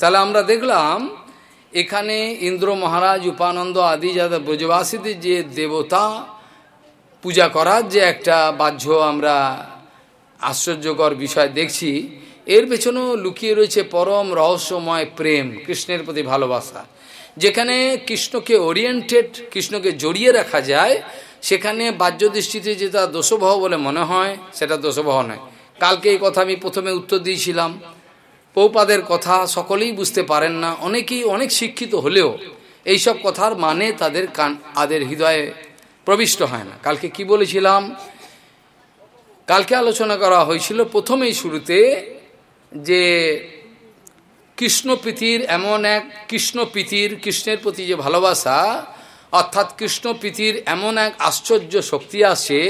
তাহলে আমরা দেখলাম, এখানে ইন্দ্র মহারাজ, উপানন্দ আদি যাদের ব্রজবাসীদের যে দেবতা পূজা করার যে একটা বাহ্য আমরা আশ্চর্যকর বিষয় দেখছি, এর পেছনেও লুকিয়ে রয়েছে পরম রহস্যময় প্রেম, কৃষ্ণের প্রতি ভালোবাসা। যেখানে কৃষ্ণকে ওরিয়েন্টেড কৃষ্ণকে জড়িয়ে রাখা যায়, সেখানে বাহ্য দৃষ্টিতে যেটা দোষবহ বলে মনে হয়, সেটা দোষবহ নয়। কালকে এই কথা আমি প্রথমে উত্তর দিয়েছিলাম। পৌপাদের কথা সকলেই বুঝতে পারেন না, অনেকেই অনেক শিক্ষিত হলেও এইসব কথার মানে তাদের কান আদের হৃদয়ে প্রবিষ্ট হয় না। কালকে কি বলেছিলাম? কালকে আলোচনা করা হয়েছিল প্রথমেই শুরুতে যে কৃষ্ণপ্রীতির এমন এক কৃষ্ণপ্রীতির কৃষ্ণের প্রতি যে ভালোবাসা, অর্থাৎ কৃষ্ণপ্রীতির এমন এক আশ্চর্য শক্তি আছে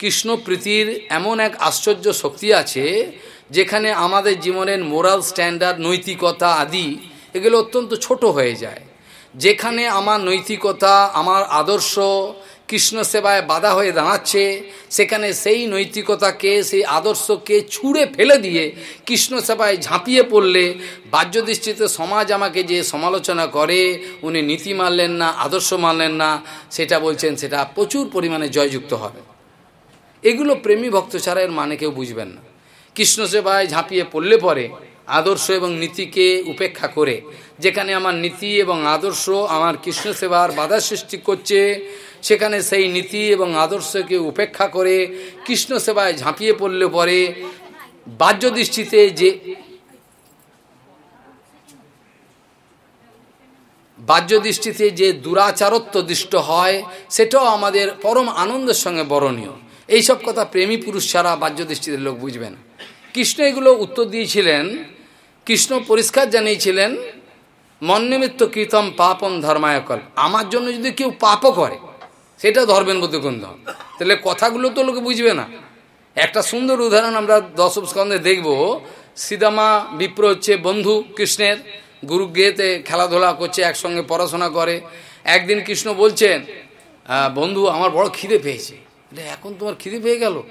কৃষ্ণপ্রীতির এমন এক আশ্চর্য শক্তি আছে যেখানে আমাদের জীবনের মোরাল স্ট্যান্ডার্ড, নৈতিকতা আদি, এগুলো অত্যন্ত ছোট হয়ে যায়। যেখানে আমার নৈতিকতা, আমার আদর্শ কৃষ্ণ সেবায় বাধা হয়ে দাঁড়াচ্ছে, সেখানে সেই নৈতিকতাকে, সেই আদর্শকে ছুঁড়ে ফেলে দিয়ে কৃষ্ণ সেবায় ঝাঁপিয়ে পড়লে বাহ্য দৃষ্টিতে সমাজ আমাকে যে সমালোচনা করে, উনি নীতি মানলেন না, আদর্শ মানলেন না, সেটা বলছেন, সেটা প্রচুর পরিমাণে জয়যুক্ত হবে। এগুলো প্রেমী ভক্ত ছাড়া এর মানে কেউ বুঝবেন না। কৃষ্ণ সেবায় ঝাঁপিয়ে পড়লে পরে আদর্শ এবং নীতিকে উপেক্ষা করে, যেখানে আমার নীতি এবং আদর্শ আমার কৃষ্ণ সেবার বাধা সৃষ্টি করছে, সেখানে সেই নীতি এবং আদর্শকে উপেক্ষা করে কৃষ্ণ সেবায় ঝাঁপিয়ে পড়লে পরে বাহ্য দৃষ্টিতে যে বাহ্য দৃষ্টিতে যে দুরাচারত্ব দৃষ্ট হয়, সেটাও আমাদের পরম আনন্দের সঙ্গে বরণীয়। এইসব কথা প্রেমী পুরুষ ছাড়া বাহ্য দৃষ্টিতে লোক বুঝবেন কৃষ্ণ এগুলো উত্তর দিয়েছিলেন, কৃষ্ণ পরিষ্কার জানিয়েছিলেন মন্নিমিত্ত কীর্তম পাপম ধর্মায়কল। আমার জন্য যদি কেউ পাপও করে, সেটা ধরবেন বুদ্ধকুন্দ তাহলে কথাগুলো তো লোকে বুঝবে না। একটা সুন্দর উদাহরণ আমরা দশম স্কন্ধে দেখব। সীতামা বিপ্র হচ্ছে বন্ধু কৃষ্ণের গুরু গেতে খেলাধুলা করছে, একসঙ্গে পড়াশোনা করে। একদিন কৃষ্ণ বলছেন বন্ধু, আমার বড় খিদে পেয়েছে। এখন তোমার খিদে পেয়ে গেল?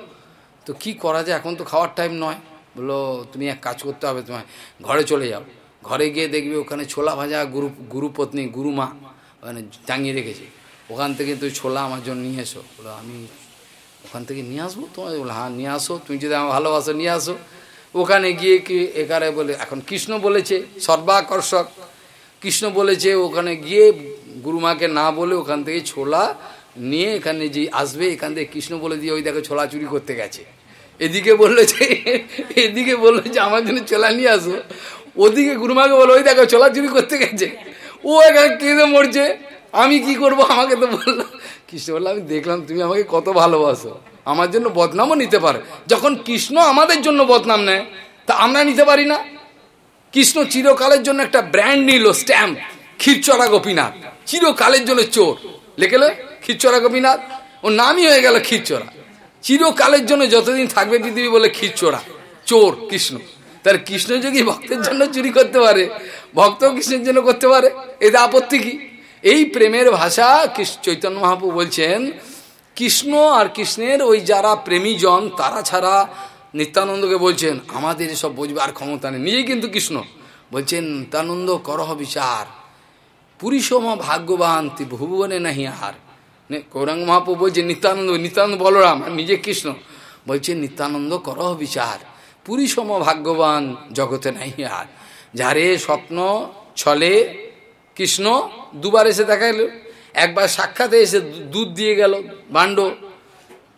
তো কি করা যায়? এখন তো খাওয়ার টাইম নয়। বলল, তুমি এক কাজ করতে হবে তোমায়। ঘরে চলে যাও। ঘরে গিয়ে দেখবে ওখানে ছোলা ভাজা গুরু গুরুপত্নী গুরুমা ওখানে টাঙিয়ে রেখেছে। ওখান থেকে তুই ছোলা আমার জন্য নিয়ে এসো। বলো আমি ওখান থেকে নিয়ে আসব তোমার বলো হ্যাঁ নিয়ে আসো। তুমি যদি আমার ভালোবাসো, নিয়ে আসো। ওখানে গিয়ে কি এখানে বলে, এখন কৃষ্ণ বলেছে, সর্বাকর্ষক। কৃষ্ণ বলেছে, ওখানে গিয়ে গুরুমাকে না বলে ওখান থেকে ছোলা নিয়ে এখানে যে আসবে, এখান থেকে কৃষ্ণ বলে দিয়ে ওই দেখো ছোলা চুরি করতে গেছে। এদিকে বলল যে, এদিকে বলল যে, আমার জন্য ছোলা নিয়ে আসো। ওদিকে গুরুমাকে বলো ওই দেখো ছোলা চুরি করতে গেছে। ও এখানে কেঁদে মরছে। আমি কি করব? আমাকে তো বলল। কৃষ্ণ বলল, আমি দেখলাম তুমি আমাকে কত ভালোবাসো। আমার জন্য বদনামও নিতে পারে। যখন কৃষ্ণ আমাদের জন্য বদনাম নেয়, তা আমরা নিতে পারি না? কৃষ্ণ চিরকালের জন্য একটা ব্র্যান্ড নিল, স্ট্যাম্প। ক্ষীরচড়া গোপীনাথ। চিরকালের জন্য চোর। লেখেলো ক্ষীরচড়া গোপীনাথ। ওর নামই হয়ে গেল ক্ষীরচড়া চিরকালের জন্য যতদিন থাকবে পৃথিবী বলে ক্ষীরচোরা চোর, কৃষ্ণ। তার কৃষ্ণ যদি ভক্তের জন্য চুরি করতে পারে। ভক্ত কৃষ্ণের জন্য করতে পারে। এতে আপত্তি কি? এই প্রেমের ভাষা চৈতন্য মহাপু বলছেন, কৃষ্ণ আর কৃষ্ণের ওই যারা প্রেমীজন, তারা ছাড়া নিত্যানন্দকে বলছেন, আমাদের এসব বোঝবার ক্ষমতা নেই। নিজেই কিন্তু কৃষ্ণ বলছেন, নিত্যানন্দ করহ বিচার। পুরীসম ভাগ্যবান ভুবনে নাহি আর গৌরাঙ্গ মহাপু বলছে, নিত্যানন্দ নিত্যানন্দ বলরাম, আর নিজে কৃষ্ণ। বলছে, নিত্যানন্দ করহ বিচার। পুরীসম ভাগ্যবান জগতে নাই আর। যারে স্বপ্ন ছলে কৃষ্ণ দুবার এসে দেখা এলো একবার সাক্ষাতে এসে দুধ দিয়ে গেল বাণ্ড।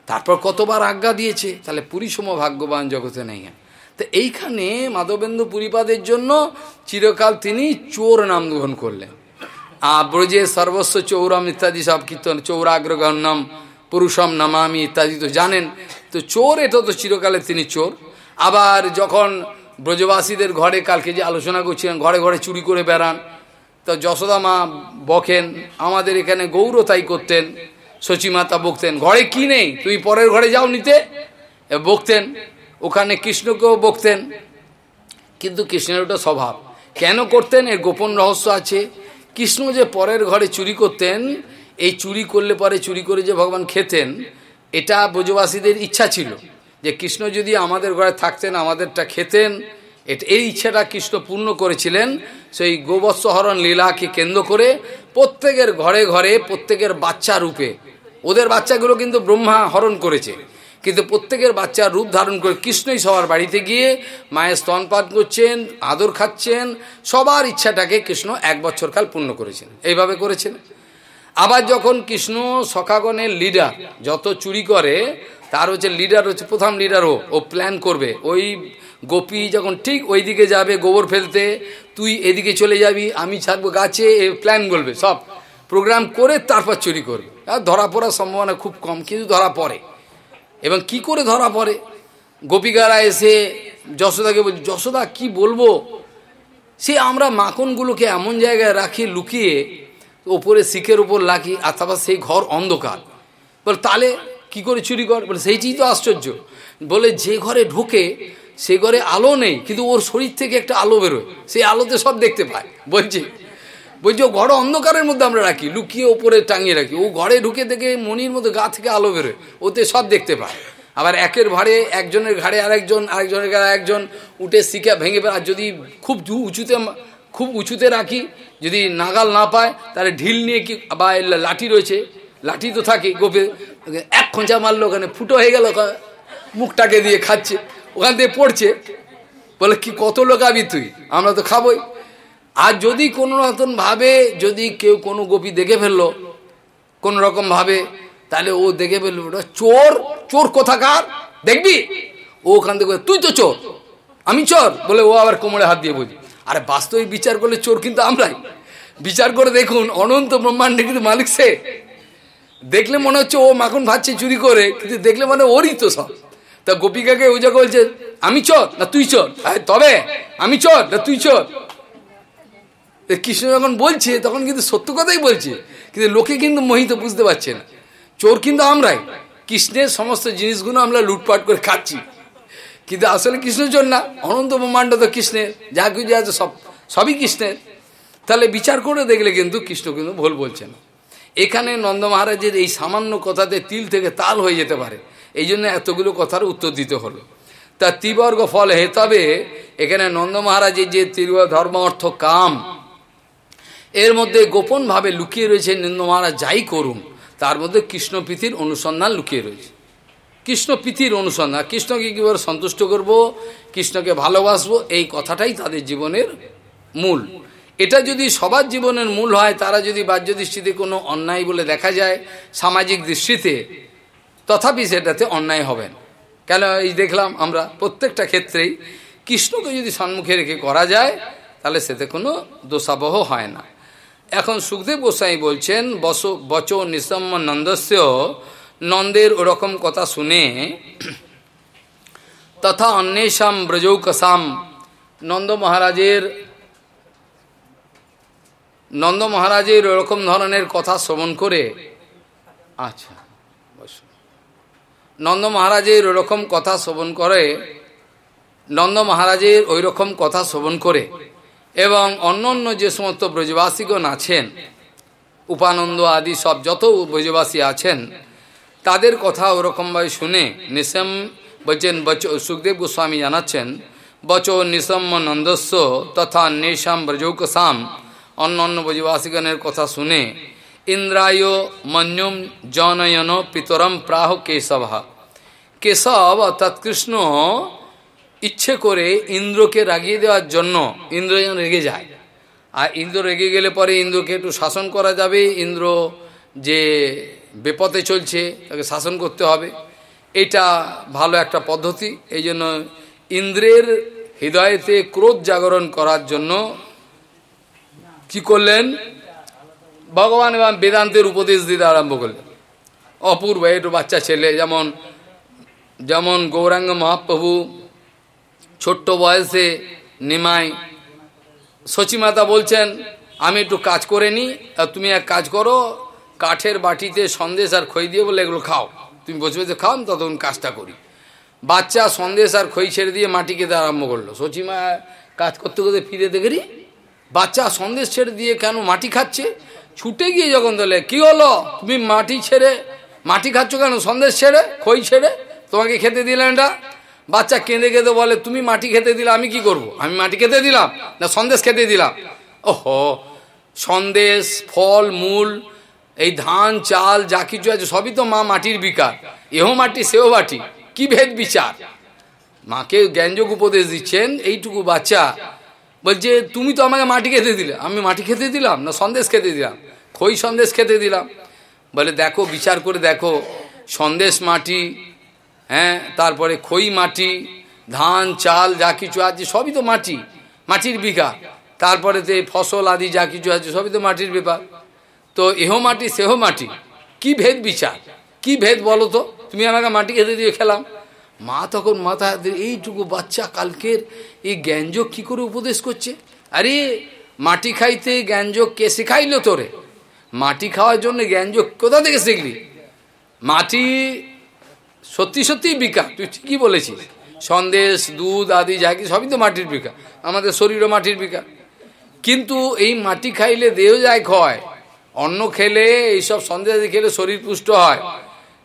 তারপর কতবার আজ্ঞা দিয়েছে, তাহলে পুরীসম ভাগ্যবান জগতে নেই তো এইখানে মাধবেন্দু পুরীপাদের জন্য চিরকাল তিনি চোর নাম গ্রহণ করলেন। আর ব্রজে সর্বস্ব চৌরম ইত্যাদি সব কীর্তন, চৌরাগ্রগণ্যম, পুরুষম নামামি ইত্যাদি তো জানেন। তো চোর এটা তো চিরকালে তিনি চোর। আবার যখন ব্রজবাসীদের ঘরে কালকে যে আলোচনা করছিলেন, ঘরে ঘরে চুরি করে বেড়ান, তো যশোদা মা বকেন, আমাদের এখানে গৌর তাই করতেন সচিমাতা বকতেন। ঘরে কি নেই? তুই পরের ঘরে যাও নিতে। বকতেন, ওখানে কৃষ্ণকেও বকতেন। কিন্তু কৃষ্ণের ওটা স্বভাব। কেন করতেন? এর গোপন রহস্য আছে। কৃষ্ণ যে পরের ঘরে চুরি করতেন, এই চুরি করলে পরে চুরি করে যে ভগবান খেতেন, এটা ব্রজবাসীদের ইচ্ছা ছিল। যে কৃষ্ণ যদি আমাদের ঘরে থাকতেন, আমাদেরটা খেতেন এই ইচ্ছাটা কৃষ্ণ পূর্ণ করেছিলেন। সেই গোবৎস হরণ লীলাকে কেন্দ্র করে প্রত্যেকের ঘরে ঘরে প্রত্যেকের বাচ্চা রূপে, ওদের বাচ্চাগুলো কিন্তু ব্রহ্মা হরণ করেছে। কিন্তু প্রত্যেকের বাচ্চার রূপ ধারণ করে কৃষ্ণই সবার বাড়িতে গিয়ে মায়ের স্তনপান করছেন, আদর খাচ্ছেন, সবার ইচ্ছাটাকে কৃষ্ণ এক বছরকাল পূর্ণ করেছেন। এইভাবে করেছেন। আবার যখন কৃষ্ণ সখাগণের লিডার যত চুরি করে তার হচ্ছে লিডার হচ্ছে, প্রথম লিডার ও ও প্ল্যান করবে। ওই গোপী যখন ঠিক ওই দিকে যাবে গোবর ফেলতে, তুই এদিকে চলে যাবি, আমি ছাড়বো গাছে প্ল্যান বলবে সব। প্রোগ্রাম করে তারপর চুরি করবে। আর ধরা পড়ার সম্ভাবনা খুব কম, কিন্তু ধরা পড়ে। এবং কি করে ধরা পড়ে? গোপিকারা এসে যশোদাকে বলছে, যশোদা, কি বলব? সে আমরা মাখনগুলোকে এমন জায়গায় রাখি, লুকিয়ে ওপরে শিখের উপর লাখি আর তারপর সেই ঘর অন্ধকার। বলে তাহলে কি করে চুরি কর? বলে, সেইটিই তো আশ্চর্য। বলে, যে ঘরে ঢোকে, সে ঘরে আলো নেই, কিন্তু ওর শরীর থেকে একটা আলো বেরোয়। সেই আলোতে সব দেখতে পায়। বলছে বলছি ঘর অন্ধকারের মধ্যে আমরা রাখি, লুকিয়ে ওপরে টাঙিয়ে রাখি। ও ঘরে ঢুকে দেখে মনির মধ্যে গা থেকে আলো বেরোয়। ওতে সব দেখতে পায়। আবার একের ভাড়ে একজনের ঘাড়ে আরেকজন, আরেকজনের ঘাড়ে একজন উঠে শিখা ভেঙে আর যদি খুব উঁচুতে খুব উঁচুতে রাখি, যদি নাগাল না পায়, তাহলে ঢিল নিয়ে কি বা লাঠি রয়েছে। লাঠি তো থাকে গোপে। এক খোঁচা মারলো, ওখানে ফুটো হয়ে গেল মুখটাকে দিয়ে খাচ্ছে। ওখান থেকে পড়ছে। বলে, কি কত লোকাবি তুই? আমরা তো খাবই। আর যদি কোনো রকম ভাবে যদি কেউ কোনো গোপী দেখে ফেলল, কোন রকম ভাবে, তাহলে ও দেখে ফেলল, ওটা চোর চোর কোথাকার? দেখবি? ও ওখান থেকে তুই তো চোর, আমি চোর? বলে ও আবার কোমরে হাত দিয়ে বুঝি আরে বাস্তবিক বিচার করলে চোর কিন্তু আমরাই। বিচার করে দেখুন, অনন্ত ব্রহ্মাণ্ডে কিন্তু মালিক সে। দেখলে মনে হচ্ছে ও মাখন ভাবছে চুরি করে, কিন্তু দেখলে মানে ওরই তো সব। তা গোপিকাকে ওই জায়গা বলছে, আমি চোর না তুই চোর? তবে, আমি চোর না তুই চোর? কৃষ্ণ যখন বলছে, তখন কিন্তু সত্য কথাই বলছে। কিন্তু লোকে কিন্তু মোহিত বুঝতে পারছে না। চোর কিন্তু আমরাই। কৃষ্ণের সমস্ত জিনিসগুলো আমরা লুটপাট করে খাচ্ছি। কিন্তু আসলে কৃষ্ণের জন্য না, অনন্ত ব্রহ্মাণ্ড তো কৃষ্ণের, যা কিছু আছে সব, সবই কৃষ্ণের। তাহলে বিচার করে দেখলে কিন্তু কৃষ্ণ কিন্তু ভুল বলছে না। এখানে নন্দ মহারাজের এই সামান্য কথাতে তিল থেকে তাল হয়ে যেতে পারে। এই জন্য এতগুলো কথার উত্তর দিতে হলো। তা ত্রিবর্গ ফল হে তবে, এখানে নন্দ মহারাজের যে তীর্ব ধর্ম অর্থ কাম এর মধ্যে গোপনভাবে লুকিয়ে রয়েছে নন্দ মহারাজ, যাই করুন। তার মধ্যে কৃষ্ণপীথির অনুসন্ধান লুকিয়ে রয়েছে। কৃষ্ণপীথির অনুসন্ধান, কৃষ্ণকে কীভাবে সন্তুষ্ট করব, কৃষ্ণকে ভালোবাসবো, এই কথাটাই তাদের জীবনের মূল। এটা যদি সবার জীবনের মূল হয়, তারা যদি বাহ্য দৃষ্টিতে কোনো অন্যায় বলে দেখা যায়, সামাজিক দৃষ্টিতে, তথাপি সেটাতে অন্যায় হবেন কেন? এই দেখলাম আমরা প্রত্যেকটা ক্ষেত্রেই কৃষ্ণকে যদি সম্মুখে রেখে করা যায়, তাহলে সেতে কোনো দোষাবহ হয় না। এখন সুখদেব গোস্বাই বলছেন, বস, বচ নিসম্ম নন্দস্য, নন্দের ওরকম কথা শুনে তথা অন্বেষাম ব্রজৌকসাম। নন্দ মহারাজের নন্দ মহারাজের ওরকম ধরনের কথা শ্রবণ করে আচ্ছা নন্দ মহারাজের ওরকম কথা শ্রবণ করে, নন্দ মহারাজের ওই রকম কথা শ্রবণ করে এবং অন্য অন্য যে সমস্ত ব্রজবাসীগণ আছেন, উপানন্দ আদি সব যত ব্রজবাসী আছেন, তাদের কথা ওরকমভাবে শুনে নিসম বচেন বচ সুখদেব গোস্বামী জানাচ্ছেন, বচ নিসম্ম নন্দস্ব তথা নেশাম ব্রজৌকসাম অন্য অন্য ব্রজবাসীগণের কথা শুনে, ইন্দ্রায় মঞ্জুম জনয়ন পিতরম প্রাহ কেশব। কেশব অর্থাৎ কৃষ্ণ ইচ্ছে করে ইন্দ্রকে রাগিয়ে দেওয়ার জন্য ইন্দ্র যেন রেগে যায়। আর ইন্দ্র রেগে গেলে পরে ইন্দ্রকে একটু শাসন করা যাবে। ইন্দ্র যে বেপথে চলছে, তাকে শাসন করতে হবে। এটা ভালো একটা পদ্ধতি। এই জন্য ইন্দ্রের হৃদয়েতে ক্রোধ জাগরণ করার জন্য কি করলেন? ভগবান এবং বেদান্তের উপদেশ দিতে আরম্ভ করলেন। অপূর্ব একটু বাচ্চা ছেলে, যেমন যেমন গৌরাঙ্গ মহাপ্রভু ছোট্ট বয়সে নিমাই সচিমাতা বলছেন, আমি একটু কাজ করে নিই আর তুমি এক কাজ করো, কাঠের বাটিতে সন্দেশ আর খই দিয়ে বলে এগুলো খাও। তুমি বসে বসে খাও, আমি ততক্ষণ কাজটা করি। বাচ্চা সন্দেশ আর খই ছেড়ে দিয়ে মাটি খেতে আরম্ভ করল। সচিমা কাজ করতে করতে ফিরে দেখি বাচ্চা সন্দেশ ছেড়ে দিয়ে কেন মাটি খাচ্ছে? ছুটে গিয়ে যখন তোলে কি হলো? তুমি মাটি ছেড়ে, মাটি খাচ্ছ কেন? সন্দেশ ছেড়ে, খই ছেড়ে? তোমাকে খেতে দিলেন এটা বাচ্চা কেঁদে কেঁদে বলে, তুমি মাটি খেতে দিলে, আমি কি করব। আমি মাটি খেতে দিলাম, না সন্দেশ খেতে দিলাম। ওহো, সন্দেশ, ফল, মূল, এই ধান, চাল, যা কিছু আছে, সবই তো মা মাটির বিকার। এও মাটি, সেও মাটি। কি ভেদ বিচার? মাকে জ্ঞানযোগ উপদেশ দিচ্ছেন এইটুকু বাচ্চা। বলছে, তুমি তো আমাকে মাটি খেতে দিলে। আমি মাটি খেতে দিলাম, না সন্দেশ খেতে দিলাম। খই সন্দেশ খেতে দিলাম। বলে, দেখো, বিচার করে দেখো, সন্দেশ মাটি হ্যাঁ তারপরে খই মাটি, ধান, চাল, যা কিছু আছে, সবই তো মাটি, মাটির বিঘা। তারপরে তো ফসল আদি যা কিছু আছে, সবই তো মাটির ব্যাপার। তো এহ মাটি, সেহ মাটি, কি ভেদ বিচার? কি ভেদ বলো তো? তুমি আমাকে মাটি খেতে দিয়ে খেলাম। মা তখন মাথা এইটুকু বাচ্চা কালকের এই জ্ঞানযোগ কি করে উপদেশ করছে? আরে, মাটি খাইতে জ্ঞানযোগ কে শেখাইলো তোরে? মাটি খাওয়ার জন্য জ্ঞানযোগ কোথা থেকে শিখলি? মাটি সত্যি সত্যিই বিকা তুই ঠিকই বলেছিস। সন্দেশ, দুধ আদি যা কি সবই তো মাটির বিকা আমাদের শরীরও মাটির বিকা কিন্তু এই মাটি খাইলে দেহ যায় ক্ষয়, অন্ন খেলে, এইসব সন্দেশ খেলে শরীর পুষ্ট হয়।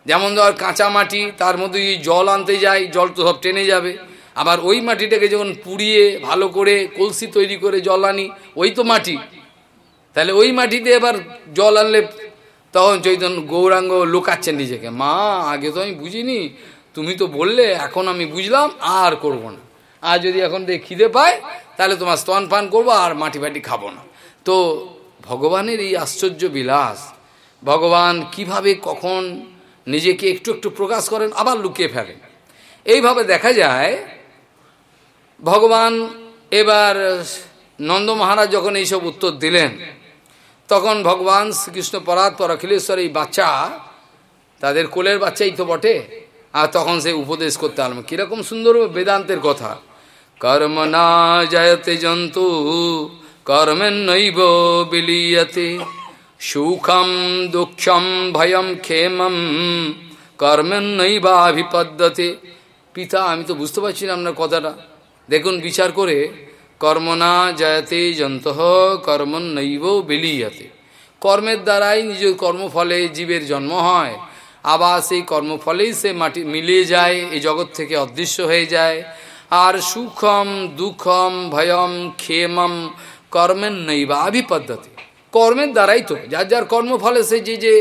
যেমন ধর কাঁচা মাটি, তার মধ্যে জল আনতে যায়, জল তো সব টেনে যাবে। আবার ওই মাটিটাকে যখন পুড়িয়ে, ভালো করে কলসি তৈরি করে জল আনি, ওই তো মাটি। তাহলে ওই মাটিতে এবার জল আনলে তখন চৈতন্য গৌরাঙ্গ লুকাচ্ছেন নিজেকে, মা, আগে তো আমি বুঝিনি। তুমি তো বললে, এখন আমি বুঝলাম, আর করব না। আর যদি এখন দিয়ে খিদে পায়, তাহলে তোমার স্তন পান করব, আর মাটি ফাটি খাব না। তো ভগবানের এই আশ্চর্য বিলাস, ভগবান কীভাবে কখন নিজেকে একটু একটু প্রকাশ করেন, আবার লুকিয়ে ফেলেন। এইভাবে দেখা যায়, ভগবান এবার নন্দ মহারাজ যখন এইসব উত্তর দিলেন তখন ভগবান শ্রীকৃষ্ণ পরাত পর অখিলেশ্বর এই বাচ্চা, তাদের কোলের বাচ্চাই তো বটে। আর তখন সে উপদেশ করতে আরম্ভ কীরকম সুন্দর বেদান্তের কথা। কর্ম না জয়তে জন্তু, কর্মেন নৈব বিলীয়তে। সুখম, দুঃখম, ভয়ম, ক্ষেমম, কর্মেন নৈবাভিপদ্যতে। পিতা, আমি তো বুঝতে পারছি না আপনার কথাটা। দেখুন, বিচার করে কর্মনা জয়তে যন্ত কর্মন নৈব বিলীয়তে। কর্মের দ্বারাই নিজ কর্মফলে জীবের জন্ম হয়। আবার সেই কর্মফলেই সে মাটি মিলিয়ে যায় এই জগৎ থেকে অদৃশ্য হয়ে যায়। আর সুখম, দুঃখম, ভয়ম, ক্ষেমম কর্মের নৈবাভিপদ্ধতি কর্মের দ্বারাই তো, যার যার কর্মফলে সে যে যে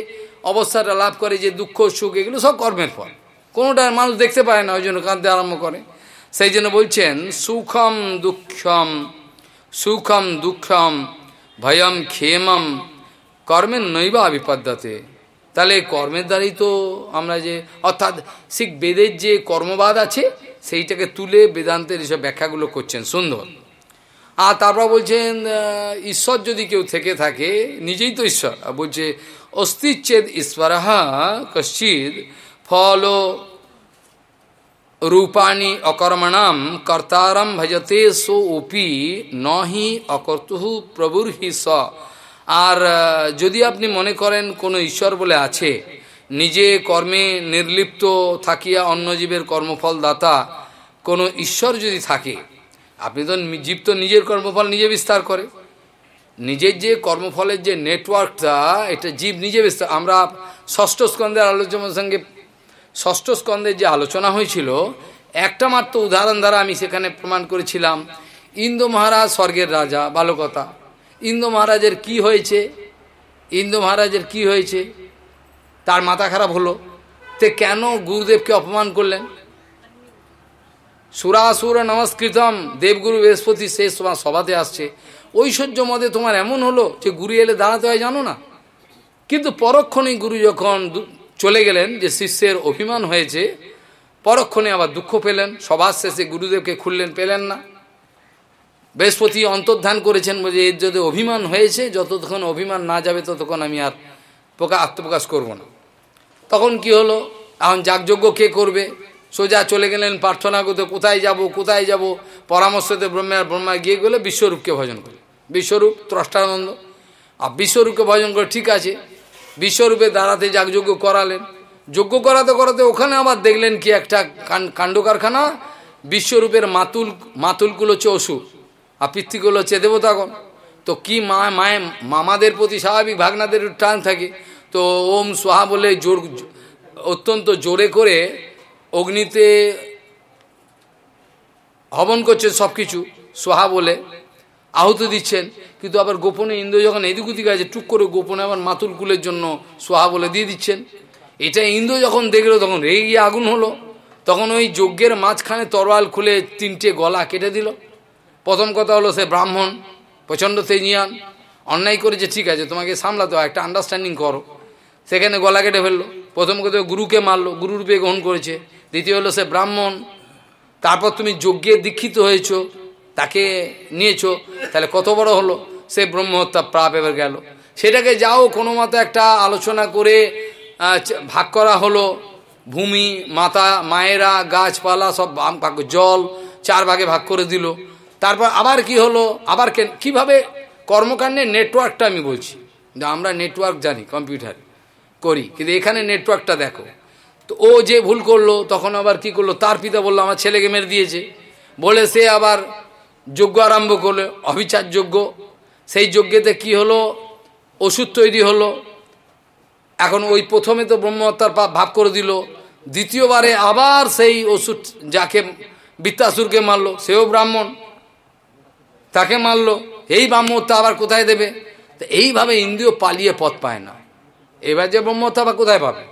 অবস্থাটা লাভ করে, যে দুঃখ, সুখ, এগুলো সব কর্মের ফল। কোনোটা মানুষ দেখতে পায় না, ওই জন্য কাঁদতে আরম্ভ করে। সেই জন্য বলছেন, সুখম দুঃখম সুখম দুঃখম, ভয়ম ক্ষেমম কর্মের নৈবা বিপদ্যতে। তাহলে কর্মের দ্বারাই তো আমরা যে, অর্থাৎ শিখ বেদের যে কর্মবাদ আছে, সেইটাকে তুলে বেদান্তের এসব ব্যাখ্যাগুলো করছেন, সুন্দর। আর তারপর বলছেন ঈশ্বর যদি কেউ থেকে থাকে, নিজেই তো ঈশ্বর। বলছে অস্তিচ্ছেদ ঈশ্বরাহা কশ্চিদ ফল রূপাণী অকর্মণাম কর্তারম ভজতে সো ওপি নহি অকর্তু প্রভুর হি স আর যদি আপনি মনে করেন কোনো ঈশ্বর বলে আছে, নিজে কর্মে নির্লিপ্ত থাকিয়া অন্য জীবের কর্মফল দাতা, কোনো ঈশ্বর যদি থাকে, আপনি তো জীব তো নিজের কর্মফল নিজে বিস্তার করে। নিজের যে কর্মফলের যে নেটওয়ার্কটা এটা জীব নিজে বিস্তার আমরা ষষ্ঠ স্কন্ধের আলোচনার সঙ্গে ষষ্ঠ স্কন্ধের যে আলোচনা হয়েছিল, একটা মাত্র উদাহরণ দ্বারা আমি সেখানে প্রমাণ করেছিলাম ইন্দু মহারাজ স্বর্গের রাজা, ভালো কথা। ইন্দু মহারাজের কি হয়েছে? ইন্দু মহারাজের কি হয়েছে? তার মাথা খারাপ হলো। তে কেন গুরুদেবকে অপমান করলেন? সুরাসুর নমস্কৃতম, দেবগুরু বৃহস্পতি শেষ তোমার সভাতে আসছে। ঐশ্বর্য মধ্যে তোমার এমন হলো যে গুরু এলে দাঁড়াতে হয়, জানো না? কিন্তু পরক্ষণেই গুরু যখন চলে গেলেন যে শিষ্যের অভিমান হয়েছে, পরক্ষণে আবার দুঃখ পেলেন সবার শেষে গুরুদেবকে খুললেন, পেলেন না। বৃহস্পতি অন্তর্ধান করেছেন যে এর যদি অভিমান হয়েছে, যতক্ষণ অভিমান না যাবে, ততক্ষণ আমি আর প্রকাশ আত্মপ্রকাশ করব না। তখন কি হলো? এখন যাগযজ্ঞ কে করবে? সোজা চলে গেলেন প্রার্থনা করতে কোথায় যাব কোথায় যাব? পরামর্শতে ব্রহ্মা ব্রহ্মা গিয়ে গেলে, বিশ্বরূপকে ভজন করে বিশ্বরূপ, ত্রষ্টানন্দ। আর বিশ্বরূপকে ভজন করে ঠিক আছে বিশ্বরূপে দাঁড়াতে যাগযজ্ঞ করালেন। যজ্ঞ করাতে করাতে ওখানে আবার দেখলেন কি একটা কাণ্ড কারখানা বিশ্বরূপের মাতুল মাতুলগুলো হচ্ছে অসুর, আর পিতৃগুলো হচ্ছে দেবতাগণ। তো কি মা মায়ে মামাদের প্রতি স্বাভাবিক ভাগনাদের টান থাকে। তো ওম সোহা বলে জোর অত্যন্ত জোরে করে অগ্নিতে হবন করছেন সব কিছু সোহা বলে আহত দিচ্ছেন। কিন্তু আবার গোপনে ইন্দ্র যখন এদিক ওদিক আছে, টুক করে গোপনে আবার মাতুল কুলের জন্য সোহা বলে দিয়ে দিচ্ছেন। এটা ইন্দ্র যখন দেখল, তখন রেগে গিয়ে আগুন হলো। তখন ওই যজ্ঞের মাঝখানে তরোয়াল খুলে তিনটে গলা কেটে দিল। প্রথম কথা হলো সে ব্রাহ্মণ, প্রচণ্ড তেজিয়ান। অন্যায় করেছে, ঠিক আছে, তোমাকে সামলাতে একটা আন্ডারস্ট্যান্ডিং করো। সেখানে গলা কেটে ফেলল। প্রথম কথা গুরুকে মারলো গুরুরূপে গ্রহণ করেছে। দ্বিতীয় হলো সে ব্রাহ্মণ, তারপর তুমি যজ্ঞে দীক্ষিত হয়েছ, তাকে নিয়েছো, তাহলে কত বড় হলো? সে ব্রহ্মহত্যা প্রাপ এবার গেল। সেটাকে যাও, কোনো মতো একটা আলোচনা করে ভাগ করা হলো। ভূমি, মাতা, মায়েরা, গাছপালা, সব জল, চার ভাগে ভাগ করে দিল। তারপর আবার কি হলো? আবার কীভাবে? কর্মকাণ্ডের নেটওয়ার্কটা আমি বলছি। আমরা নেটওয়ার্ক জানি কম্পিউটার করি, কিন্তু এখানে নেটওয়ার্কটা দেখো। তো ও যে ভুল করল, তখন আবার কি করল? তার পিতা বলল, আমার ছেলেকে মেরে দিয়েছে। বলে সে আবার যজ্ঞ আরম্ভ করল, অবিচার যজ্ঞ। সেই যজ্ঞেতে কি হলো? ওষুধ তৈরি হলো। এখন ওই প্রথমে তো ব্রহ্মহত্যার ভাব করে দিল। দ্বিতীয়বারে আবার সেই ওষুধ যাকে বৃত্তাসুরকে মারলো, সেও ব্রাহ্মণ। তাকে মারলো। এই ব্রাহ্মহত্যা আবার কোথায় দেবে? তো এইভাবে ইন্দ্রিয় পালিয়ে পথ পায় না। এবার যে ব্রহ্মহত্যা আবার কোথায় পাবে?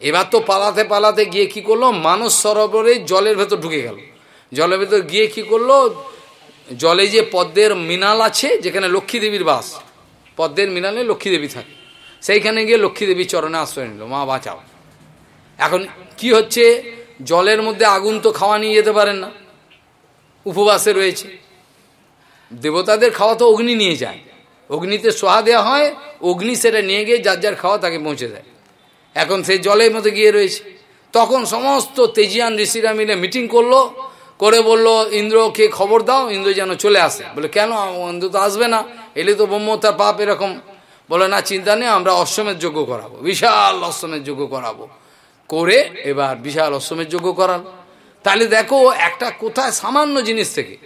এবার তো পালাতে পালাতে গিয়ে কি করল? মানস সরোবরে জলের ভেতর ঢুকে গেল। জলের ভেতর গিয়ে কি করল? জলে যে পদ্মের মিনাল আছে, যেখানে লক্ষ্মী দেবীর বাস, পদ্মের মিনালে লক্ষ্মী দেবী থাকে। সেইখানে গিয়ে লক্ষ্মী দেবীর চরণে আশ্রয় নিল, মা, বাঁচাও। এখন কি হচ্ছে? জলের মধ্যে আগুন তো খাওয়া নিয়ে যেতে পারেন না। উপবাসে রয়েছে। দেবতাদের খাওয়া তো অগ্নি নিয়ে যায়। অগ্নিতে সোহা দেওয়া হয়, অগ্নি সেটা নিয়ে গিয়ে যার যার খাওয়া তাকে পৌঁছে দেয়। এখন সেই জলের মধ্যে গিয়ে রয়েছে। তখন সমস্ত তেজিয়ান ঋষিরা মিলে মিটিং করল করে বলল ইন্দ্রকে খবর দাও? ইন্দ্র যেন চলে আসে। বলে, কেন? ইন্দ্র তো আসবে না। এলে তো ব্রহ্মতার পাপ এরকম। বলে, না, চিন্তা নেই, আমরা অশ্বমের যোগ্য করাবো। বিশাল অশ্বমের যোগ্য করাবো। করে এবার বিশাল অশ্বমের যোগ্য করান তাহলে দেখো, একটা কোথায় সামান্য জিনিস থেকে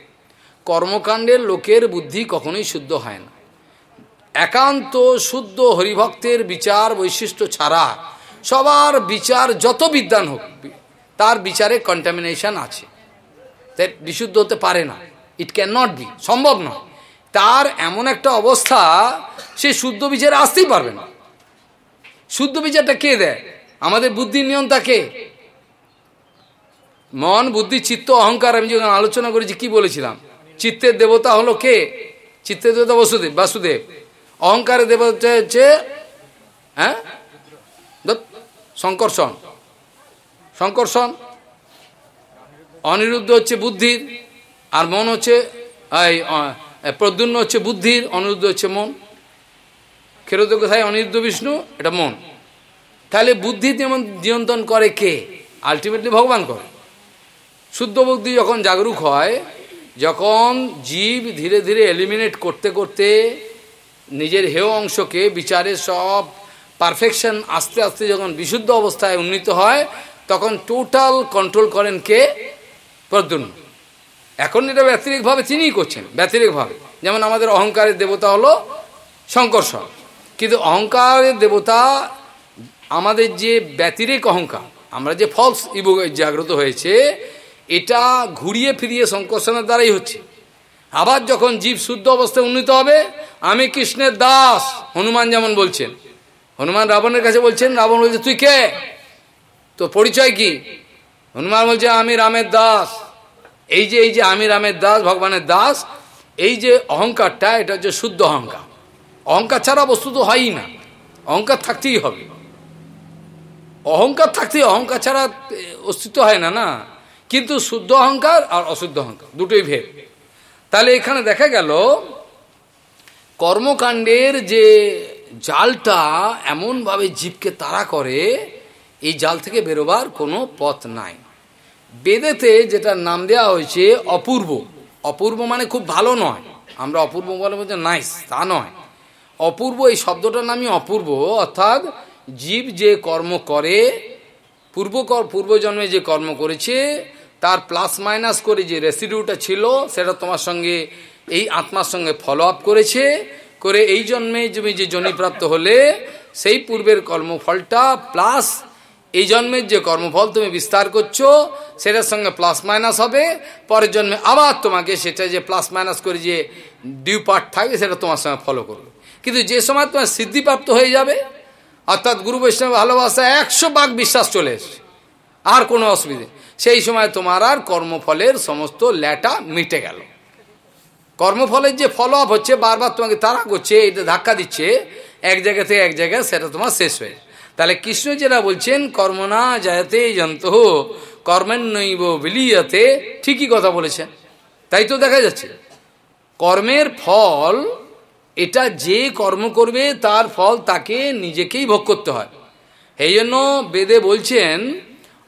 কর্মকাণ্ডের লোকের বুদ্ধি কখনোই শুদ্ধ হয় না। একান্ত শুদ্ধ হরিভক্তের বিচার বৈশিষ্ট্য ছাড়া সবার বিচার যত বিদ্যান হোক, তার বিচারে কন্টামিনেশন আছে। বিশুদ্ধ হতে পারে না। ইট ক্যান নট বি সম্ভব নয়। তার এমন একটা অবস্থা, সে শুদ্ধ বিচারে আসতেই পারবে না। শুদ্ধ বিচারটা কে দেয়? আমাদের বুদ্ধির নিয়ন্ত্রণ কে? মন, বুদ্ধি, চিত্ত, অহংকার, আমি যখন আলোচনা করেছি, কি বলেছিলাম? চিত্তের দেবতা হলো কে? চিত্তের দেবতা বসুদেব, বাসুদেব। অহংকারের দেবতা হচ্ছে হ্যাঁ? শঙ্কর্ষণ শঙ্কর্ষণ অনিরুদ্ধ হচ্ছে বুদ্ধির, আর মন হচ্ছে, এই প্রদ্যুন্ন হচ্ছে বুদ্ধির, অনিরুদ্ধ হচ্ছে মন। খেরোদ কোথায় অনিরুদ্ধ বিষ্ণু, এটা মন। তাহলে বুদ্ধি যেমন নিয়ন্ত্রণ করে কে? আলটিমেটলি ভগবান করে। শুদ্ধ বুদ্ধি যখন জাগরুক হয়, যখন জীব ধীরে ধীরে এলিমিনেট করতে করতে নিজের হেয় অংশকে বিচারে সব পারফেকশন আস্তে আস্তে যখন বিশুদ্ধ অবস্থায় উন্নীত হয়, তখন টোটাল কন্ট্রোল করেন কে? প্রদ্যুন্ন এখন এটা ব্যতিরিকভাবে তিনিই করছেন, ব্যতিরিকভাবে। যেমন আমাদের অহংকারের দেবতা হলো শঙ্কর্ষণ কিন্তু অহংকারের দেবতা, আমাদের যে ব্যতিরিক অহংকার, আমরা যে ফলস ইব জাগ্রত হয়েছে, এটা ঘুরিয়ে ফিরিয়ে শঙ্কর্ষণের দ্বারাই হচ্ছে। আবার যখন জীব শুদ্ধ অবস্থায় উন্নীত হবে, আমি কৃষ্ণের দাস, হনুমান যেমন বলছেন। হনুমান রাবণের কাছে বলছেন, রাবণ বলছে, তুই কে? তো পরিচয় কি? হনুমান বলছে আমি রামের দাস। এই যে এই যে আমি রামের দাস, ভগবানের দাস, এই যে অহংকারটা, এটা হচ্ছে শুদ্ধ অহংকার। অহংকার ছাড়া বস্তু তো হয়ই না। অহংকার থাকতেই হবে। অহংকার থাকতেই অহংকার ছাড়া অস্তিত্ব হয় না না। কিন্তু শুদ্ধ অহংকার আর অশুদ্ধ অহংকার, দুটোই ভেদ। তাহলে এখানে দেখা গেল, কর্মকাণ্ডের যে জালটা এমনভাবে জীবকে তাড়া করে, এই জাল থেকে বেরোবার কোনো পথ নাই। বেদেতে যেটা নাম দেওয়া হয়েছে অপূর্ব। অপূর্ব মানে খুব ভালো নয়। আমরা অপূর্ব বলে বলছে নাইস, তা নয়। অপূর্ব এই শব্দটার নামই অপূর্ব, অর্থাৎ জীব যে কর্ম করে, পূর্ব পূর্বজন্মে যে কর্ম করেছে, তার প্লাস মাইনাস করে যে রেসিডিউটা ছিল, সেটা তোমার সঙ্গে, এই আত্মার সঙ্গে ফলো আপ করেছে, করে এই জন্মে তুমি যে জনিপ্রাপ্ত হলে, সেই পূর্বের কর্মফলটা প্লাস এই জন্মের যে কর্মফল তুমি বিস্তার করছ, সেটার সঙ্গে প্লাস মাইনাস হবে। পরের জন্মে আবার তোমাকে সেটা যে প্লাস মাইনাস করে যে ডিউ পার্ট থাকবে সেটা তোমার সঙ্গে ফলো করবে। কিন্তু যে সময় তোমার সিদ্ধিপ্রাপ্ত হয়ে যাবে, অর্থাৎ গুরু বৈষ্ণব ভালোবাসা একশো বাঘ বিশ্বাস চলে আর কোনো অসুবিধে সেই সময় তোমার আর কর্মফলের সমস্ত ল্যাটা মিটে গেল। কর্মফলের যে ফলো আপ হচ্ছে, বারবার তোমাকে তারা করছে এটা ধাক্কা দিচ্ছে, এক জায়গা থেকে এক জায়গায় সেটা তোমার শেষ হয়ে তাহলে কৃষ্ণ যেটা বলছেন, কর্মনা যাতে যন্ত কর্মের নৈব বিলিয়াতে ঠিকই কথা বলেছেন। তাই তো দেখা যাচ্ছে, কর্মের ফল, এটা যে কর্ম করবে, তার ফল তাকে নিজেকেই ভোগ করতে হয়। এই জন্য বেদে বলছেন,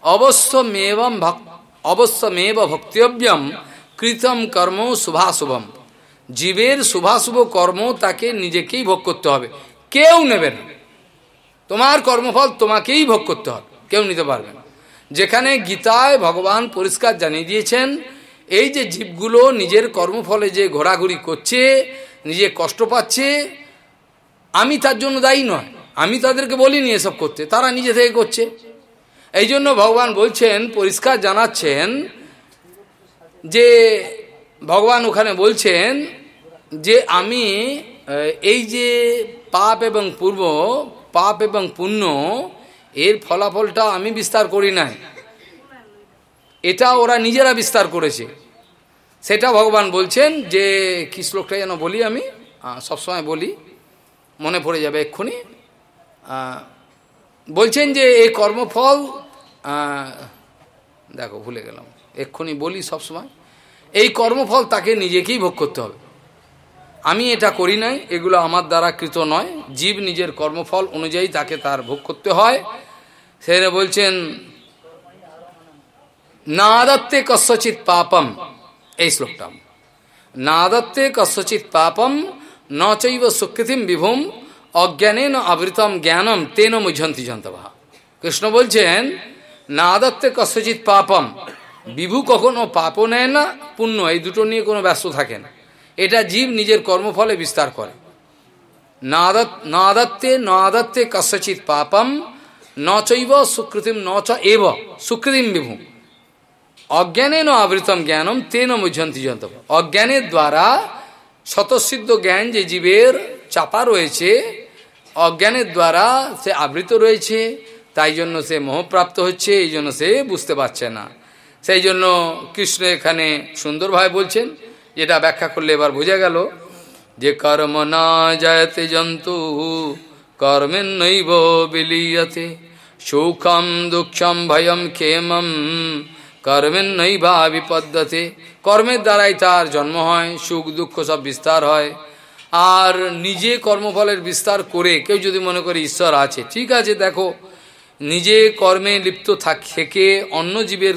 অবশ্যমেবম অবশ্যমেব ভক্তব্যম কৃতম কর্ম শুভাশুভম জীবের শুভাশুভ কর্ম তাকে নিজেকেই ভোগ করতে হবে, কেউ নেবে না। তোমার কর্মফল তোমাকেই ভোগ করতে হবে। কেউ নিতে পারবে না। যেখানে গীতায় ভগবান পরিষ্কার জানিয়ে দিয়েছেন, এই যে জীবগুলো নিজের কর্মফলে যে ঘোরাঘুরি করছে, নিজে কষ্ট পাচ্ছে, আমি তার জন্য দায়ী নয়। আমি তাদেরকে বলিনি এসব করতে, তারা নিজে থেকে করছে। এই জন্য ভগবান বলছেন, পরিষ্কার জানাচ্ছেন যে, ভগবান ওখানে বলছেন যে, আমি এই যে পাপ এবং পূর্ব পাপ এবং পুণ্য, এর ফলাফলটা আমি বিস্তার করি নাই। এটা ওরা নিজেরা বিস্তার করেছে। সেটা ভগবান বলছেন যে, কি শ্লোকটা যেন বলি আমি? সবসময় বলি, মনে পড়ে যাবে এক্ষুনি। বলছেন যে এই কর্মফল দেখো, ভুলে গেলাম। এক্ষুনি বলি সবসময়। এই কর্মফল তাকে নিজেকেই ভোগ করতে হবে। আমি এটা করি নাই, এগুলো আমার দ্বারা কৃত নয়। জীব নিজের কর্মফল অনুযায়ী তাকে তার ভোগ করতে হয়। সেটা বলছেন, নাদত্তে কস্যচিত পাপম। এই শ্লোকটা। না নাদত্তে কস্যচিত পাপম ন চৈব সুকৃতিম বিভুম অজ্ঞানে ন আবৃতম জ্ঞানম তেন মুঝন্তি যন্তবা কৃষ্ণ বলছেন, নাদত্তে কস্যচিত পাপম। বিভু কখনো পাপও নেয় না, পুণ্য এই দুটো নিয়ে কোনো ব্যস্ত থাকে না এটা জীব নিজের কর্মফলে বিস্তার করে। নাদত্তে নাদত্তে কস্যচিত পাপম ন চৈব সুকৃতিম ন চ এব, সুকৃতিম বিভু। অজ্ঞানে ন আবৃতম জ্ঞানম, তেন মুঝন্তি যন্তব। অজ্ঞানের দ্বারা স্বতঃসিদ্ধ জ্ঞান যে জীবের চাপা রয়েছে অজ্ঞানের দ্বারা সে আবৃত রয়েছে, তাই জন্য সে মোহপ্রাপ্ত হচ্ছে, এই জন্য সে বুঝতে পারছে না। সেই জন্য কৃষ্ণ এখানে সুন্দরভাবে বলছেন যেটা ব্যাখ্যা করলে এবার বোঝা গেল যে কর্ম না জয়তে জন্তু কর্মের নৈব বিলিয়তে, সুখম, দুঃখম, ভয়ম, ক্ষেমম কর্মের নৈবা বিপদ্যতে। কর্মের দ্বারাই তার জন্ম হয়, সুখ, দুঃখ সব বিস্তার হয়। আর নিজে কর্মফলের বিস্তার করে কেউ যদি মনে করে ঈশ্বর আছে, ঠিক আছে, দেখো, নিজে কর্মে লিপ্ত থাক, থেকে অন্য জীবের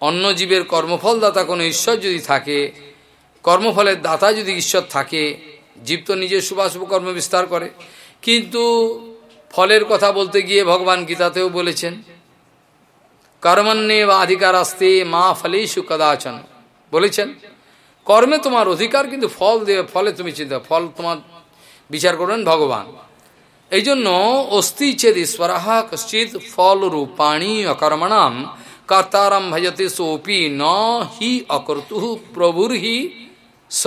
অন্য জীবের কর্মফলদাতা কোনো ঈশ্বর যদি থাকে কর্মফলের দাতা যদি ঈশ্বর থাকে, জীব তো নিজের শুভাশুভ কর্ম বিস্তার করে। কিন্তু ফলের কথা বলতে গিয়ে ভগবান গীতাতেও বলেছেন কর্মণ্যে বা অধিকার আসতে মা ফলেশু কদাচন। বলেছেন, কর্মে তোমার অধিকার, কিন্তু ফল দেবে ফলে তুমি চিন্তা, ফল তোমার বিচার করবেন ভগবান। এই জন্য অস্থি চেদ ঈশ্বরাহা কশ্চিৎ ফল রূপাণী অকর্মণাম, কর্তারম ভজতে সোপি ন হি অকর্তু প্রভুর হি স।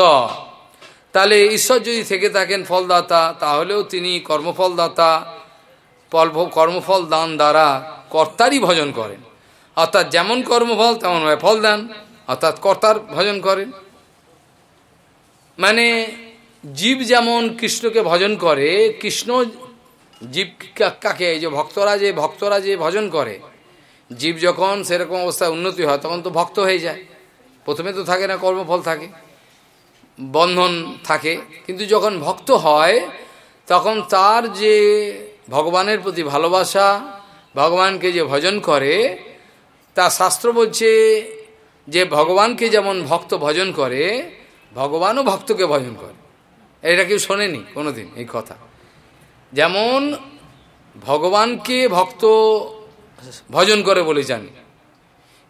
তাহলে ঈশ্বর যদি থেকে থাকেন ফলদাতা, তাহলেও তিনি কর্মফলদাতা কর্মফল দান দ্বারা কর্তারই ভজন করেন। অর্থাৎ যেমন কর্মফল, তেমন ফল দেন অর্থাৎ কর্তার ভজন করেন। মানে জীব যেমন কৃষ্ণকে ভজন করে, কৃষ্ণ জীব কাকে যে ভক্তরা যে ভক্তরা যে ভজন করে, জীব যখন সেরকম অবস্থায় উন্নতি হয়, তখন তো ভক্ত হয়ে যায়। প্রথমে তো থাকে না কর্মফল থাকে। বন্ধন থাকে, কিন্তু যখন ভক্ত হয়, তখন তার যে ভগবানের প্রতি ভালোবাসা, ভগবানকে যে ভজন করে, তা শাস্ত্র বলছে যে ভগবানকে যেমন ভক্ত ভজন করে, ভগবানও ভক্তকে ভজন করে। এটা কেউ শোনেনি কোনোদিন এই কথা। যেমন ভগবানকে ভক্ত ভজন করে বলে জানি,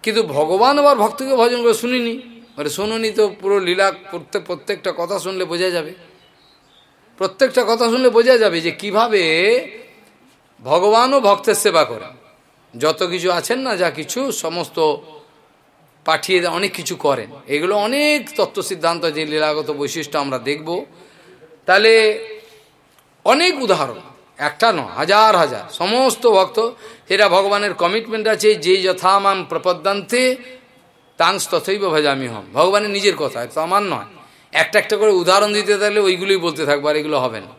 কিন্তু ভগবান আবার ভক্তকে ভজন করে শুনিনি। মানে শুনুনি তো পুরো লীলা প্রত্যেক প্রত্যেকটা কথা শুনলে বোঝা যাবে। প্রত্যেকটা কথা শুনলে বোঝা যাবে যে কীভাবে ভগবানও ভক্তের সেবা করে। যত কিছু আছেন না যা কিছু, সমস্ত পাঠিয়ে অনেক কিছু করেন। এগুলো অনেক তত্ত্ব সিদ্ধান্ত যে লীলাগত বৈশিষ্ট্য আমরা দেখব। তাহলে অনেক উদাহরণ। একটা নয়, হাজার হাজার। সমস্ত ভক্ত, এরা ভগবানের কমিটমেন্ট আছে, যে যথামাম প্রপদ্যান্তে তাংস তথৈব ভজামি হম। ভগবানের নিজের কথা তো আমার নয়। একটা একটা করে উদাহরণ দিতে থাকলে ওইগুলোই বলতে থাকব, আর এগুলো হবে না।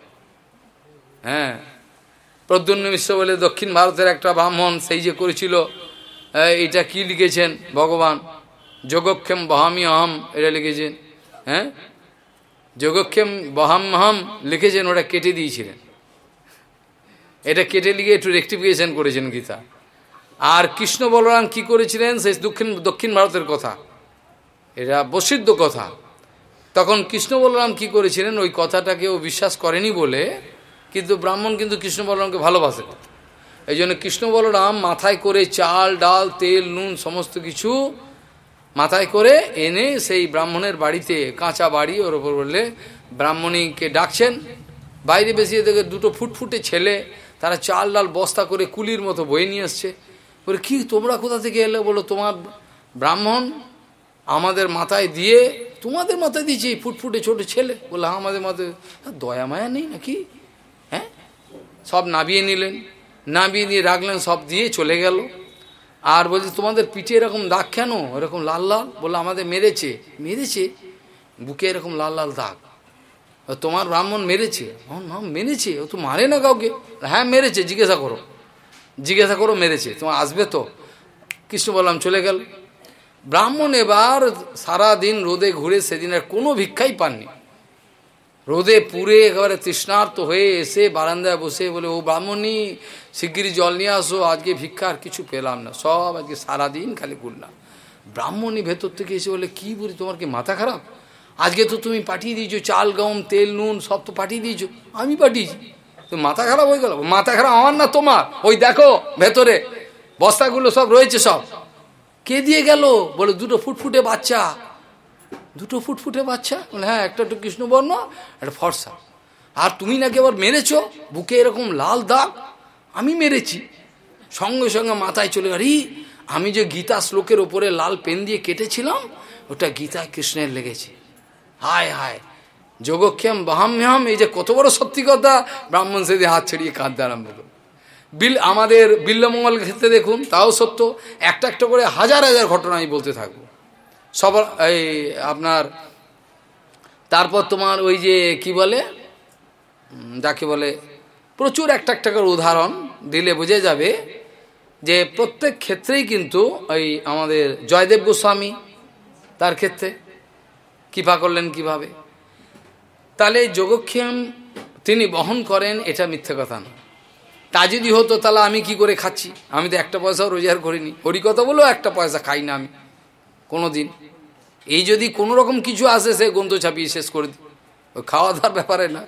হ্যাঁ। প্রদ্যুন্ন মিশ্র বলে, দক্ষিণ ভারতের একটা ব্রাহ্মণ সেই যে করেছিল এটা কি লিখেছেন ভগবান? যোগক্ষেম বহামি অহম এটা লিখেছেন। হ্যাঁ? যোগক্ষেম বহাম হম লিখেছেন, ওটা কেটে দিয়েছিলেন। এটা কেটে লিখে একটু রেক্টিফিকেশন করেছেন গীতা। আর কৃষ্ণ বলরাম কি করেছিলেন? সেই দক্ষিণ দক্ষিণ ভারতের কথা। এটা প্রসিদ্ধ কথা। তখন কৃষ্ণ বলরাম কি করেছিলেন? ওই কথাটাকে ও বিশ্বাস করেনি বলে, কিন্তু ব্রাহ্মণ কিন্তু কৃষ্ণ বলরামকে ভালোবাসে। এই জন্য কৃষ্ণ বলরাম মাথায় করে চাল, ডাল, তেল, নুন, সমস্ত কিছু মাথায় করে এনে সেই ব্রাহ্মণের বাড়িতে, কাঁচা বাড়ি, ওর ওপর বললে ব্রাহ্মণীকে ডাকছেন। বাইরে বেশি দেখে দুটো ফুটফুটে ছেলে, তারা চাল, ডাল, বস্তা করে কুলির মতো বয়ে নিয়ে আসছে। বলে কি তোমরা কোথা থেকে এলে? বলো তোমার ব্রাহ্মণ আমাদের মাথায় দিয়ে তোমাদের মাথায় দিয়েছে ফুটফুটে ছোট ছেলে। বলে হ্যাঁ, আমাদের মাথায় দয়া মায়া নেই নাকি? হ্যাঁ? সব নাবিয়ে নিলেন। নাবিয়ে নিয়ে রাখলেন সব দিয়ে চলে গেল। আর বলছে তোমাদের পিঠে এরকম দাগ কেন? এরকম লাল লাল? বলল আমাদের মেরেছে। মেরেছে? বুকে এরকম লাল লাল দাগ। তোমার ব্রাহ্মণ মেরেছে? মেরেছে? ও তো মারে না কাউকে? হ্যাঁ মেরেছে জিজ্ঞাসা করো। জিজ্ঞাসা করো, মেরেছে। তোমার আসবে তো? কৃষ্ণ বললাম, চলে গেল। ব্রাহ্মণ এবার সারা দিন রোদে ঘুরে সেদিন আর কোনো ভিক্ষাই পাননি। রোদে পুরে একেবারে তৃষ্ণার্ত হয়ে এসে বারান্দায় বসে বলে, ও ব্রাহ্মণী শিগগিরি জল নিয়ে আসো, আজকে ভিক্ষা আর কিছু পেলাম না। সব আজকে সারাদিন খালি ঘুরলাম ব্রাহ্মণী ভেতর থেকে এসে বলে, কি বলি তোমার কি মাথা খারাপ? আজকে তো তুমি পাঠিয়ে দিয়েছ চাল, গম, তেল, নুন, সব তো পাঠিয়ে দিয়েছ। আমি পাঠিয়েছি। মাথা খারাপ হয়ে গেল। মাথা খারাপ আমার না তোমার? ওই দেখো, ভেতরে বস্তাগুলো সব রয়েছে সব। কে দিয়ে গেল? বলে, দুটো ফুটফুটে বাচ্চা। দুটো ফুটফুটে বাচ্চা? বলে হ্যাঁ একটা একটু কৃষ্ণবর্ণ, একটা ফর্সা। আর তুমি নাকি আবার মেরেছ? বুকে এরকম লাল দাগ। আমি মেরেছি। সঙ্গে সঙ্গে মাথায় চলে গেল আমি যে গীতা শ্লোকের ওপরে লাল পেন দিয়ে কেটেছিলাম, ওটা গীতা কৃষ্ণের লেগেছে। হায় হায়। যোগক্ষেম বাহাম্যাম এই যে কত বড় সত্যি কথা, ব্রাহ্মণ সেদি হাত ছেড়িয়ে কাঁদতে আরম্ভ করল। বিল, আমাদের বিল্লমঙ্গল ক্ষেত্রে দেখুন, তাও সত্য, একটা একটা করে হাজার হাজার ঘটনা আমি বলতে থাকব। সবার, এই আপনার, তারপর তোমার ওই যে, কি বলে যাকে বলে, প্রচুর একটা একটা করে উদাহরণ দিলে বুঝে যাবে যে প্রত্যেক ক্ষেত্রেই কিন্তু ওই আমাদের জয়দেব গোস্বামী, তার ক্ষেত্রে, কৃপা করলেন কীভাবে? তাহলে যোগক্ষেম তিনি বহন করেন, এটা মিথ্যে কথা না। তা যদি হতো, তাহলে আমি কি করে খাচ্ছি? আমি তো একটা পয়সাও রোজগার করিনি। হরিকথা বলেও একটা পয়সা খাই না আমি কোনো দিন এই যদি কোনো রকম কিছু আসে, সে গন্ধ ছাপিয়ে শেষ করে দিই। খাওয়া দাওয়ার ব্যাপারে না।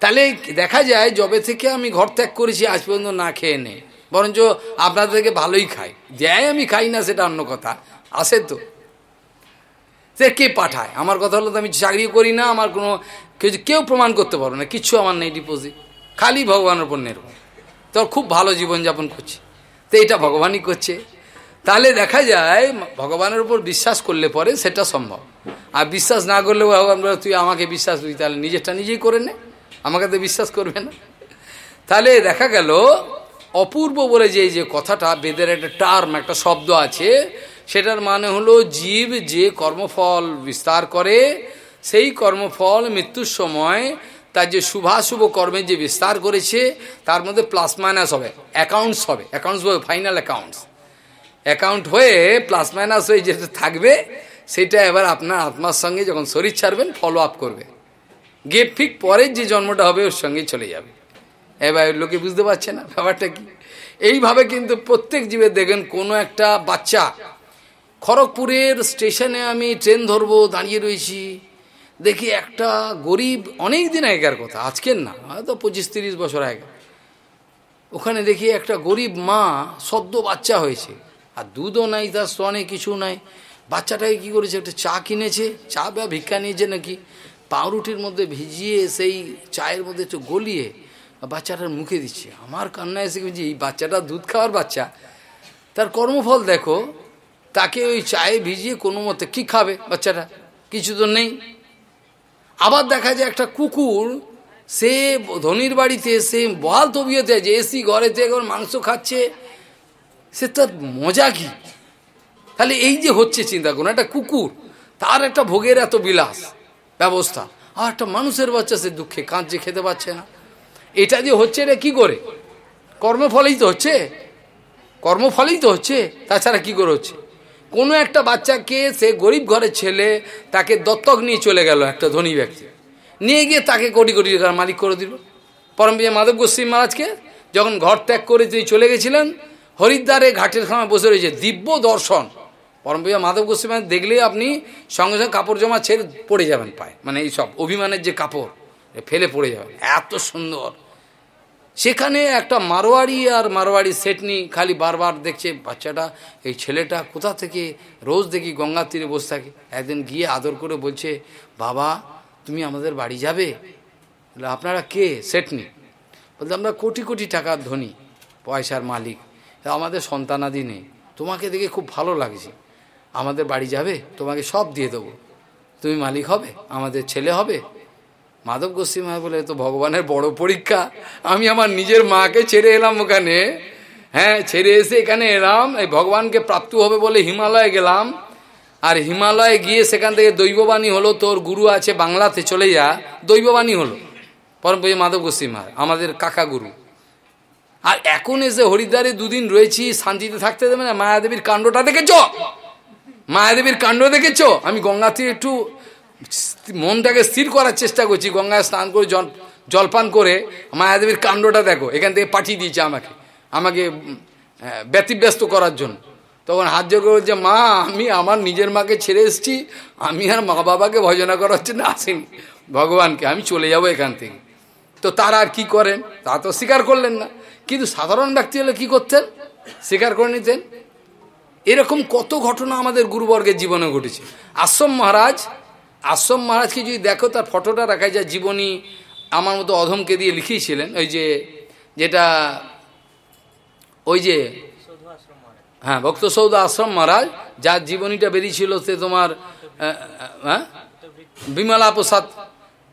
তাহলে দেখা যায়, যবে থেকে আমি ঘর ত্যাগ করেছি, আজ পর্যন্ত না খেয়ে নে বরঞ্চ আপনাদের থেকে ভালোই খাই। দেয় আমি খাই না, সেটা অন্য কথা। আসে তো। সে কে পাঠায়? আমার কথা হলো তো আমি চাকরি করি না, আমার কোনো কিছু, কেউ প্রমাণ করতে পারব না কিচ্ছু আমার নেই ডিপোজিট খালি ভগবানের উপর নির্ভর। তো খুব ভালো জীবনযাপন করছে। তো এটা ভগবানই করছে। তাহলে দেখা যায়, ভগবানের উপর বিশ্বাস করলে পরে সেটা সম্ভব। আর বিশ্বাস না করলে ভগবান বলে, তুই আমাকে বিশ্বাস দিই তাহলে নিজেরটা নিজেই করে নে। আমাকে তো বিশ্বাস করবে না। তাহলে দেখা গেল, অপূর্ব বলে যে যে কথাটা বেদের একটা টার্ম একটা শব্দ আছে সেটার মানে হলো জীব যে কর্মফল বিস্তার করে, সেই কর্মফল মৃত্যুর সময় তার যে শুভাশুভ কর্মের যে বিস্তার করেছে, তার মধ্যে প্লাস মাইনাস হবে অ্যাকাউন্টস হবে অ্যাকাউন্টস হবে ফাইনাল অ্যাকাউন্টস অ্যাকাউন্ট হয়ে প্লাস মাইনাস হয়ে যেটা থাকবে, সেটা এবার আপনার আত্মার সঙ্গে যখন শরীর ছাড়বেন ফলো আপ করবে। গিয়ে ঠিক পরের যে জন্মটা হবে, ওর সঙ্গে চলে যাবে। এবার লোকে বুঝতে পারছে না, ব্যাপারটা কি? এইভাবে কিন্তু প্রত্যেক জীবে দেখেন কোনো একটা বাচ্চা খড়গপুরের স্টেশনে আমি ট্রেন ধরবো, দাঁড়িয়ে রয়েছি। দেখি একটা গরিব অনেক দিন আগেকার কথা, আজকের না, হয়তো পঁচিশ তিরিশ বছর আগে। ওখানে দেখি একটা গরিব মা সদ্য বাচ্চা হয়েছে, আর দুধও নাই, তার স্তনে কিছু নাই। বাচ্চাটাকে কি করেছে, একটা চা কিনেছে, চা বা ভিক্ষা নিয়েছে নাকি? পাউরুটির মধ্যে ভিজিয়ে, সেই চায়ের মধ্যে একটু গলিয়ে বাচ্চাটার মুখে দিচ্ছে। আমার কান্না এসে বুঝি এই বাচ্চাটা দুধ খাওয়ার বাচ্চা। তার কর্মফল দেখো তাকে ওই চায়ে ভিজিয়ে কোনো মতে কী খাবে বাচ্চাটা? কিছু তো নেই। আবার দেখা যায় একটা কুকুর, সে ধনির বাড়িতে সে বহাল তবিয়তে যে এসি ঘরেতে এখন মাংস খাচ্ছে, সে তার মজা কি? তাহলে এই যে হচ্ছে চিন্তা করুন, একটা কুকুর, তার একটা ভোগের এত বিলাস ব্যবস্থা, আর একটা মানুষের বাচ্চা সে দুঃখে কাঁদছে, খেতে পাচ্ছে না। এটা যে হচ্ছে রে কি করে? কর্মফলেই তো হচ্ছে। কর্মফলেই তো হচ্ছে, তাছাড়া কি করে হচ্ছে? কোনো একটা বাচ্চাকে সে গরিব ঘরের ছেলে তাকে দত্তক নিয়ে চলে গেল একটা ধনী ব্যক্তি। নিয়ে গিয়ে তাকে কোটি কোটি টাকার মালিক করে দিল। পরমপ্রিয় মাধব গোস্বী মহারাজকে যখন ঘর ত্যাগ করে তিনি চলে গেছিলেন, হরিদ্বারে ঘাটের খামে বসে রয়েছে দিব্য দর্শন। পরমপ্রিয় মাধব গোস্বী মহারাজ দেখলেই আপনি সঙ্গে সঙ্গে কাপড় জমা ছেড়ে পড়ে যাবেন পায়। মানে এই সব অভিমানের যে কাপড় ফেলে পড়ে যাবেন। এত সুন্দর। সেখানে একটা মারোয়াড়ি আর মারোয়াড়ি সেটনি খালি বারবার দেখছে, বাচ্চাটা, এই ছেলেটা কোথা থেকে? রোজ দেখি গঙ্গার তীরে বসে থাকে। একদিন গিয়ে আদর করে বলছে, বাবা, তুমি আমাদের বাড়ি যাবে? আপনারা কে? সেটনি। বলতে আমরা কোটি কোটি টাকার ধনী, পয়সার মালিক। আমাদের সন্তানাদি নেই। তোমাকে দেখে খুব ভালো লাগছে। আমাদের বাড়ি যাবে? তোমাকে সব দিয়ে দেবো। তুমি মালিক হবে? আমাদের ছেলে হবে? মাধব গোস্বী বলে তো ভগবানের বড় পরীক্ষা। আমি আমার নিজের মাকে ছেড়ে এলাম ওখানে। হ্যাঁ ছেড়ে এসে এখানে এলাম। এই ভগবানকে প্রাপ্ত হবে বলে হিমালয়ে গেলাম। আর হিমালয়ে গিয়ে সেখান থেকে দৈববাণী হলো, তোর গুরু আছে বাংলাতে, চলে যা। দৈববাণী হলো। পরম মাধব গোস্বী আমাদের কাকা গুরু। আর এখন এসে হরিদ্বারে দুদিন রয়েছি, শান্তিতে থাকতে দেবে না। মায়াদেবীর কাণ্ডটা দেখেছ? মায়াদেবীর কাণ্ড দেখেছ? আমি গঙ্গাতে একটু মনটাকে স্থির করার চেষ্টা করছি, গঙ্গায় স্নান করে জল জলপান করে মায়াদেবীর কাণ্ডটা দেখো, এখান থেকে পাঠিয়ে দিয়েছে আমাকে আমাকে ব্যতিব্যস্ত করার জন্য। তখন হাত জোর করে যে মা, আমি আমার নিজের মাকে ছেড়ে এসেছি, আমি আর মা বাবাকে ভজনা করার জন্য আসিনি, ভগবানকে, আমি চলে যাব এখান থেকে। তো তারা আর কি করেন? তা তো স্বীকার করলেন না। কিন্তু সাধারণ ব্যক্তি হলে কি করতেন? স্বীকার করে নিতেন? এরকম কত ঘটনা আমাদের গুরুবর্গের জীবনে ঘটেছে। আশ্রম মহারাজ আশ্রম মহারাজকে যদি দেখো, তার ফটোটা রাখা যায় জীবনী আমার মতো অধমকে দিয়ে লিখিয়েছিলেন। ওই যে, যেটা ওই যে হ্যাঁ ভক্ত সৌদ আশ্রম মহারাজ, যার জীবনীটা বেরিয়েছিল সে তোমার হ্যাঁ বিমলা প্রসাদ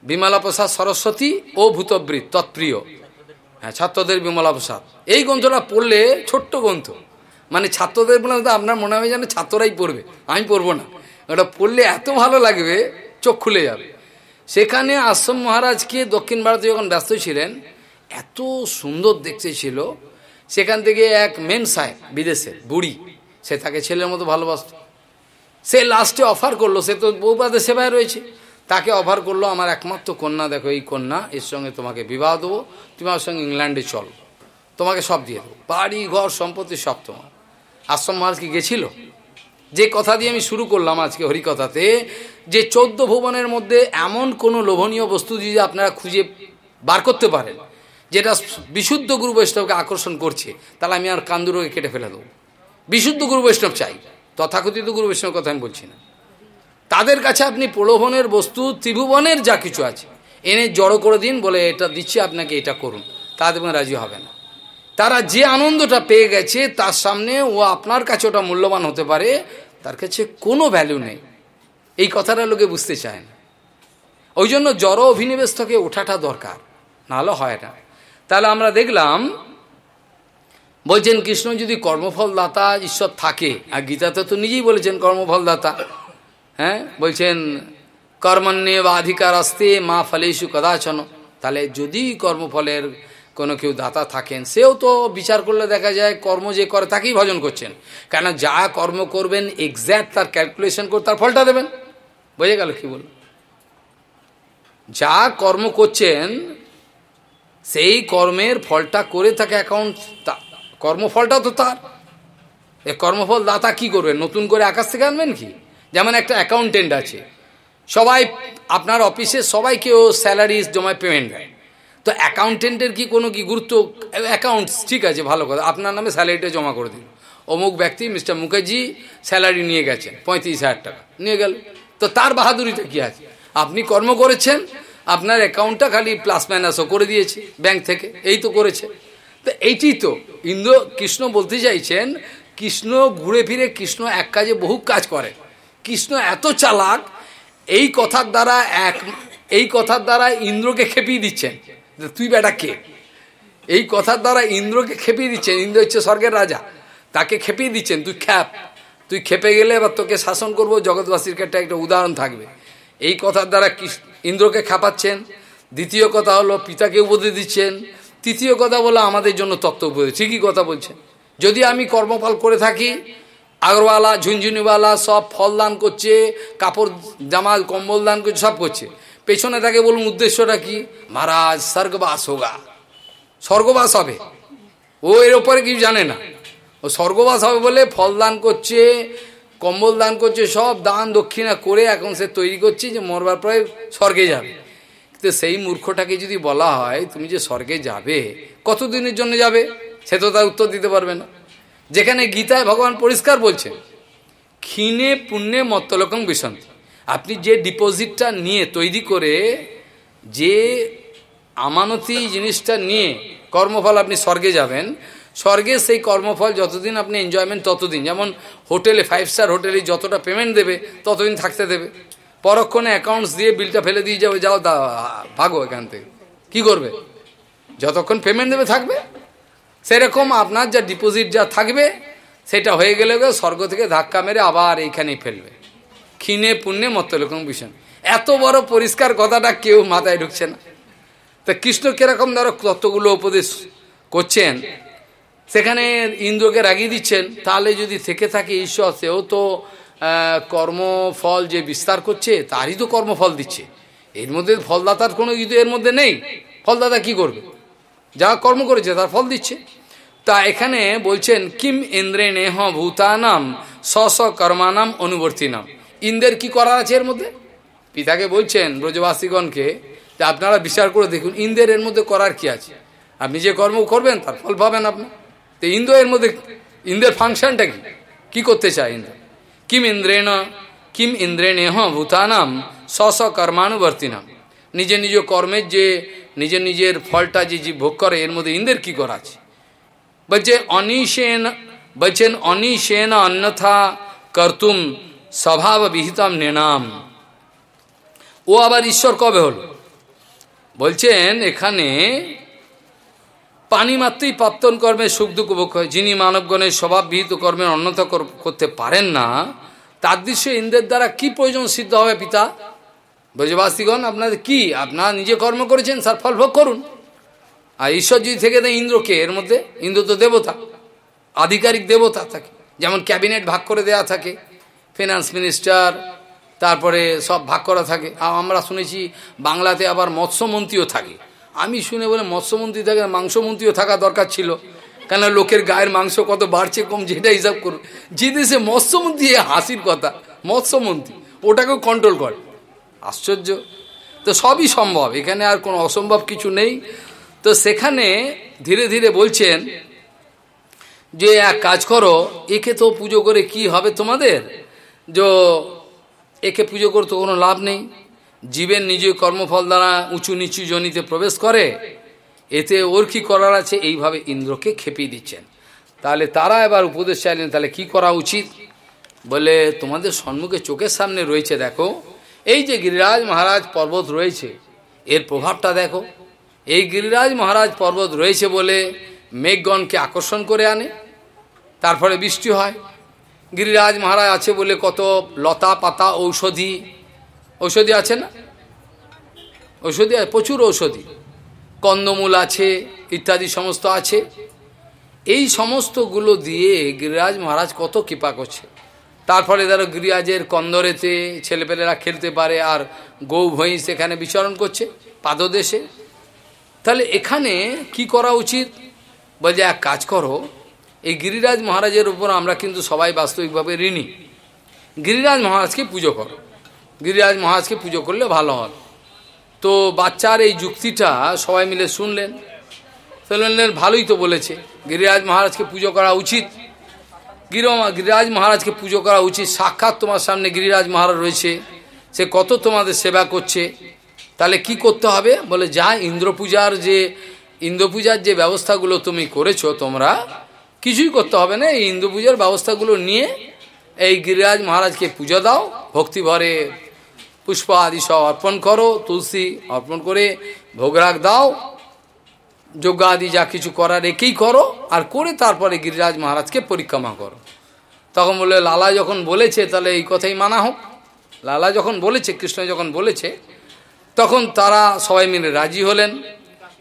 বিমলা প্রসাদ সরস্বতী ও ভূতবৃত, তৎপ্রিয়। হ্যাঁ ছাত্রদের বিমলা প্রসাদ। এই গ্রন্থটা পড়লে ছোট্ট গ্রন্থ। মানে ছাত্রদের বলে, আপনার মনে হবে যেন ছাত্ররাই পড়বে। আমি পড়ব না। ওটা পড়লে এত ভালো লাগবে, চোখ খুলে যাবে। সেখানে আশ্রম মহারাজকে দক্ষিণ ভারতে যখন ব্যস্ত ছিলেন, এত সুন্দর দেখতে ছিল। সেখান থেকে এক মেন সাহেব, বিদেশের বুড়ি, সে তাকে ছেলের মতো ভালোবাসত। সে লাস্টে অফার করল, সে তো বৌবাদের সেবায় রয়েছে। তাকে অফার করল, আমার একমাত্র কন্যা, দেখো এই কন্যা, এর সঙ্গে তোমাকে বিবাহ দেবো, তুমি আমার সঙ্গে ইংল্যান্ডে চলো। তোমাকে সব দিয়ে দেবো। বাড়ি, ঘর, সম্পত্তি সব তোমার। আশ্রম মহারাজ কি গেছিল? যে কথা দিয়ে আমি শুরু করলাম আজকে হরিকথাতে, যে চৌদ্দ ভুবনের মধ্যে এমন কোনো লোভনীয় বস্তু যদি আপনারা খুঁজে বার করতে পারেন, যেটা বিশুদ্ধ গুরু বৈষ্ণবকে আকর্ষণ করছে, তাহলে আমি আর কান্দুরকে কেটে ফেলে দেবো। বিশুদ্ধ গুরু বৈষ্ণব চাই, তথাকথিত গুরু বৈষ্ণব কথা আমি বলছি না। তাদের কাছে আপনি প্রলোভনের বস্তু, ত্রিভুবনের যা কিছু আছে, এনে জড়ো করে দিন বলে এটা দিচ্ছি, আপনাকে এটা করুন, তা দেখবেন রাজি হবে না। তারা যে আনন্দটা পেয়ে গেছে, তার সামনে ও আপনার কাছে ওটা মূল্যবান হতে পারে, তার কাছে কোনো ভ্যালু নেই। এই কথাটা লোকে বুঝতে চায় না। ওই জন্য জড় অভিনিবেশ থেকে ওঠাটা দরকার, নাহলে হয় না। তাহলে আমরা দেখলাম, বলছেন কৃষ্ণ যদি কর্মফলদাতা ঈশ্বর থাকে, আর গীতাতে তো নিজেই বলেছেন কর্মফলদাতা হ্যাঁ? বলছেন কর্মণ্যে বা অধিকার আসতে মা ফলেশু কদাচন। তাহলে যদি কর্মফলের কোনো কেউ দাতা থাকেন, সেও তো বিচার করলে দেখা যায় কর্ম যে করে তাকেই ভজন করছেন। কেন যা কর্ম করবেন এক্স্যাক্ট তার ক্যালকুলেশন করে তার ফলটা দেবেন। বোঝা গেল কি বল যা কর্ম করছেন, সেই কর্মের ফলটা করে থাকে অ্যাকাউন্ট কর্মফলটাও তো তার। এ কর্মফল দাতা কি করবেন? নতুন করে আকাশ থেকে আনবেন কি? যেমন একটা অ্যাকাউন্টেন্ট আছে। সবাই, আপনার অফিসে সবাইকে ও স্যালারি জমায় পেমেন্ট দেয়। তো অ্যাকাউন্টেন্টের কি কোনো কি গুরুত্ব? অ্যাকাউন্টস ঠিক আছে, ভালো কথা। আপনার নামে স্যালারিটা জমা করে দিন অমুক ব্যক্তি, মিস্টার মুখার্জি স্যালারি নিয়ে গেছেন, পঁয়ত্রিশ হাজার টাকা। নিয়ে গেল। তো তার বাহাদুরিটা কি আছে? আপনি কর্ম করেছেন, আপনার অ্যাকাউন্টটা খালি প্লাস মাইনাসও করে দিয়েছে ব্যাংক থেকে। এই তো করেছে। তো এইটি তো। ইন্দ্র কৃষ্ণ বলতে চাইছেন, কৃষ্ণ ঘুরে ফিরে, কৃষ্ণ এক কাজে বহু কাজ করে। কৃষ্ণ এত চালাক, এই কথার দ্বারা এক, এই কথার দ্বারা ইন্দ্রকে খেপিয়ে দিচ্ছেন। তুই বেটা কে? এই কথার দ্বারা ইন্দ্রকে খেপিয়ে দিচ্ছেন। ইন্দ্র হচ্ছে স্বর্গের রাজা। তাকে খেপিয়ে দিচ্ছেন। তুই খ্যাপ। তুই খেপে গেলে এবার তোকে শাসন করব, জগৎবাসীর ক্ষেত্রে একটা উদাহরণ থাকবে। এই কথার দ্বারা ইন্দ্রকে খাপাচ্ছেন দ্বিতীয় কথা হলো, পিতাকে উপদেশ দিচ্ছেন। তৃতীয় কথা বলো, আমাদের জন্য তত্ত্ব উপদেশ। ঠিকই কথা বলছেন। যদি আমি কর্মফল করে থাকি, আগরওয়ালা, ঝুনঝুনিওয়ালা সব ফল দান করছে, কাপড়, জামা, কম্বল দান করছে, সব করছে। পেছনে তাকে বলুন উদ্দেশ্যটা কি? মহারাজ, স্বর্গবাস হোগা। স্বর্গবাস হবে। ও এর ওপরে কিছু জানে না। ও স্বর্গবাস হবে বলে ফল দান করছে, কম্বল দান করছে, সব দান দক্ষিণা করে এখন সে তৈরি করছে যে মরবার পরে স্বর্গে যাবে। কিন্তু সেই মূর্খটাকে যদি বলা হয়, তুমি যে স্বর্গে যাবে, কতদিনের জন্য যাবে? সে তো তার উত্তর দিতে পারবে না। যেখানে গীতায় ভগবান পরিষ্কার বলছেন, ক্ষীণে পুণ্যে মত্তলকম বিশান্তি আপনি যে ডিপোজিটটা নিয়ে তৈরি করে যে আমানতি জিনিসটা নিয়ে কর্মফল আপনি স্বর্গে যাবেন, স্বর্গে সেই কর্মফল যতদিন আপনি এনজয়মেন্ট ততদিন, যেমন হোটেলে ফাইভ স্টার হোটেলে যতটা পেমেন্ট দেবে ততদিন থাকতে দেবে। পরক্ষণে অ্যাকাউন্টস দিয়ে বিলটা ফেলে দিয়ে যাবে যাও দা, ভাগো এখান থেকে। কী করবে? যতক্ষণ পেমেন্ট দেবে থাকবে। সেরকম আপনার যা ডিপোজিট যা থাকবে, সেটা হয়ে গেলে স্বর্গ থেকে ধাক্কা মেরে আবার এইখানেই ফেলবে। ক্ষীণে পুণ্যে মত্তলকম ভীষণ এত বড় পরিষ্কার কথাটা কেউ মাথায় ঢুকছে না। তা কৃষ্ণ কীরকম ধরো তত্ত্বগুলো উপদেশ করছেন, সেখানে ইন্দ্রকে রাগিয়ে দিচ্ছেন, তাহলে যদি থেকে থাকে ঈশ্বর, সেও তো কর্মফল যে বিস্তার করছে, তারই তো কর্মফল দিচ্ছে। এর মধ্যে ফলদাতার কোনো কিছু এর মধ্যে নেই। ফলদাতা কি করবে? যা কর্ম করেছে, তার ফল দিচ্ছে। তা এখানে বলছেন, কিম ইন্দ্রে নেহ ভূতানাম স স কর্মানাম অনুবর্তী ইন্দ্রের কি করার আছে এর মধ্যে? পিতাকে বলছেন ব্রজবাসীগণকে যে আপনারা বিচার করে দেখুন ইন্দ্রের এর মধ্যে করার কি আছে? আপনি যে কর্ম করবেন, তার ফল পাবেন আপনি। তো ইন্দ্র এর মধ্যে ইন্দ্রের ফাংশনটা কি? কি করতে চায় ইন্দ্র? কিম ইন্দ্রেণ, কিম ইন্দ্রেণেহ ভূতানাম স স কর্মানুবর্তিনাম। নিজের নিজ কর্মের যে নিজের নিজের ফলটা যে যে ভোগ করে, এর মধ্যে ইন্দ্রের কি করা আছে? বলছে অনিশেন, বলছেন অনিশেন অন্যথা কর্তুম স্বভাব বিহিতম নেনাম। ও আবার ঈশ্বর কবে হল? বলছেন, এখানে পানি মাত্রই প্রাপ্তন কর্মে সুখ দুঃখ ভোগ হয়। যিনি মানবগণের স্বভাববিহিত কর্মের অন্যথা করতে পারেন না, তার দৃশ্যে ইন্দ্রের দ্বারা কি প্রয়োজন সিদ্ধ হবে পিতা? ব্রজবাসীগণ, আপনাদের কি? আপনারা নিজে কর্ম করেছেন, তার ফল ভোগ করুন। আর ঈশ্বর যদি থেকে দেয় ইন্দ্রকে, এর মধ্যে ইন্দ্র তো দেবতা, আধিকারিক দেবতা থাকে। যেমন ক্যাবিনেট ভাগ করে দেয়া থাকে। ফিনান্স মিনিস্টার তারপরে সব ভাগ করা থাকে। আর আমরা শুনেছি বাংলাতে আবার মৎস্যমন্ত্রীও থাকে। আমি শুনে বলে মৎস্যমন্ত্রী থাকে, মাংসমন্ত্রীও থাকা দরকার ছিল। কেন লোকের গায়ের মাংস কত বাড়ছে কমছে এটা হিসাব করুন। যে দেশে মৎস্যমন্ত্রী হাসির কথা। মৎস্যমন্ত্রী, ওটাকেও কন্ট্রোল করে। আশ্চর্য। তো সবই সম্ভব, এখানে আর কোনো অসম্ভব কিছু নেই। তো সেখানে ধীরে ধীরে বলছেন যে, এক কাজ করো, একে তো পুজো করে কি হবে তোমাদের? যে একে পুজো করতে কোনো লাভ নেই জীবের নিজ কর্মফল দ্বারা উঁচু নিচু জনিতে প্রবেশ করে এতে ওর কি করার আছে এইভাবে ইন্দ্রকে খেপিয়ে দিচ্ছেন তাহলে তারা এবার উপদেশ চাইলেন তাহলে কি করা উচিত বলে তোমাদের সম্মুখে চোখের সামনে রয়েছে দেখো এই যে গিরিরাজ মহারাজ পর্বত রয়েছে এর প্রভাবটা দেখো এই গিরিরাজ মহারাজ পর্বত রয়েছে বলে মেঘগণকে আকর্ষণ করে আনে, তারপরে বৃষ্টি হয়। গিরিরাজ মহারাজ আছে বলে কত লতা পাতা ঔষধি। ঔষধি আছে না? ঔষধি প্রচুর ঔষধি। কন্দমূল আছে, ইত্যাদি সমস্ত আছে। এই সমস্তগুলো দিয়ে গিরিরাজ মহারাজ কত কৃপা করছে। তারপরে ধরো গিরিরাজের কন্দরেতে ছেলেপেলেরা খেলতে পারে আর গৌ ভই সেখানে বিচরণ করছে পাদদেশে। তাহলে এখানে কি করা উচিত? বলছে, এক কাজ করো এই গিরিরাজ মহারাজের উপর আমরা কিন্তু সবাই বাস্তবিকভাবে ঋণী। গিরিরাজ মহারাজকে পুজো করো। গিরিরাজ মহারাজকে পুজো করলে ভালো হয়। তো বাচ্চার এই যুক্তিটা সবাই মিলে শুনলেন। শুনলেন ভালোই তো বলেছে, গিরিরাজ মহারাজকে পুজো করা উচিত। গিরমা, গিরিরাজ মহারাজকে পুজো করা উচিত। সাক্ষাৎ তোমার সামনে গিরিরাজ মহারাজ রয়েছে। সে কত তোমাদের সেবা করছে। তাহলে কি করতে হবে? বলে যা ইন্দ্র পূজার যে ইন্দ্র পূজার যে ব্যবস্থাগুলো তুমি করেছ তোমরা কিছুই করতে হবে না। এই ইন্দ্র পূজার ব্যবস্থাগুলো নিয়ে এই গিরিরাজ মহারাজকে পুজো দাও ভক্তি ভরে পুষ্প আদি সব অর্পণ করো, তুলসী অর্পণ করে ভোগরাগ দাও, যজ্ঞ আদি যা কিছু করার একেই করো, আর করে তারপরে গিরিরাজ মহারাজকে পরিক্রমা করো। তখন বলে, লালা যখন বলেছে, তাহলে এই কথাই মানা হোক। লালা যখন বলেছে, কৃষ্ণ যখন বলেছে, তখন তারা সবাই মিলে রাজি হলেন।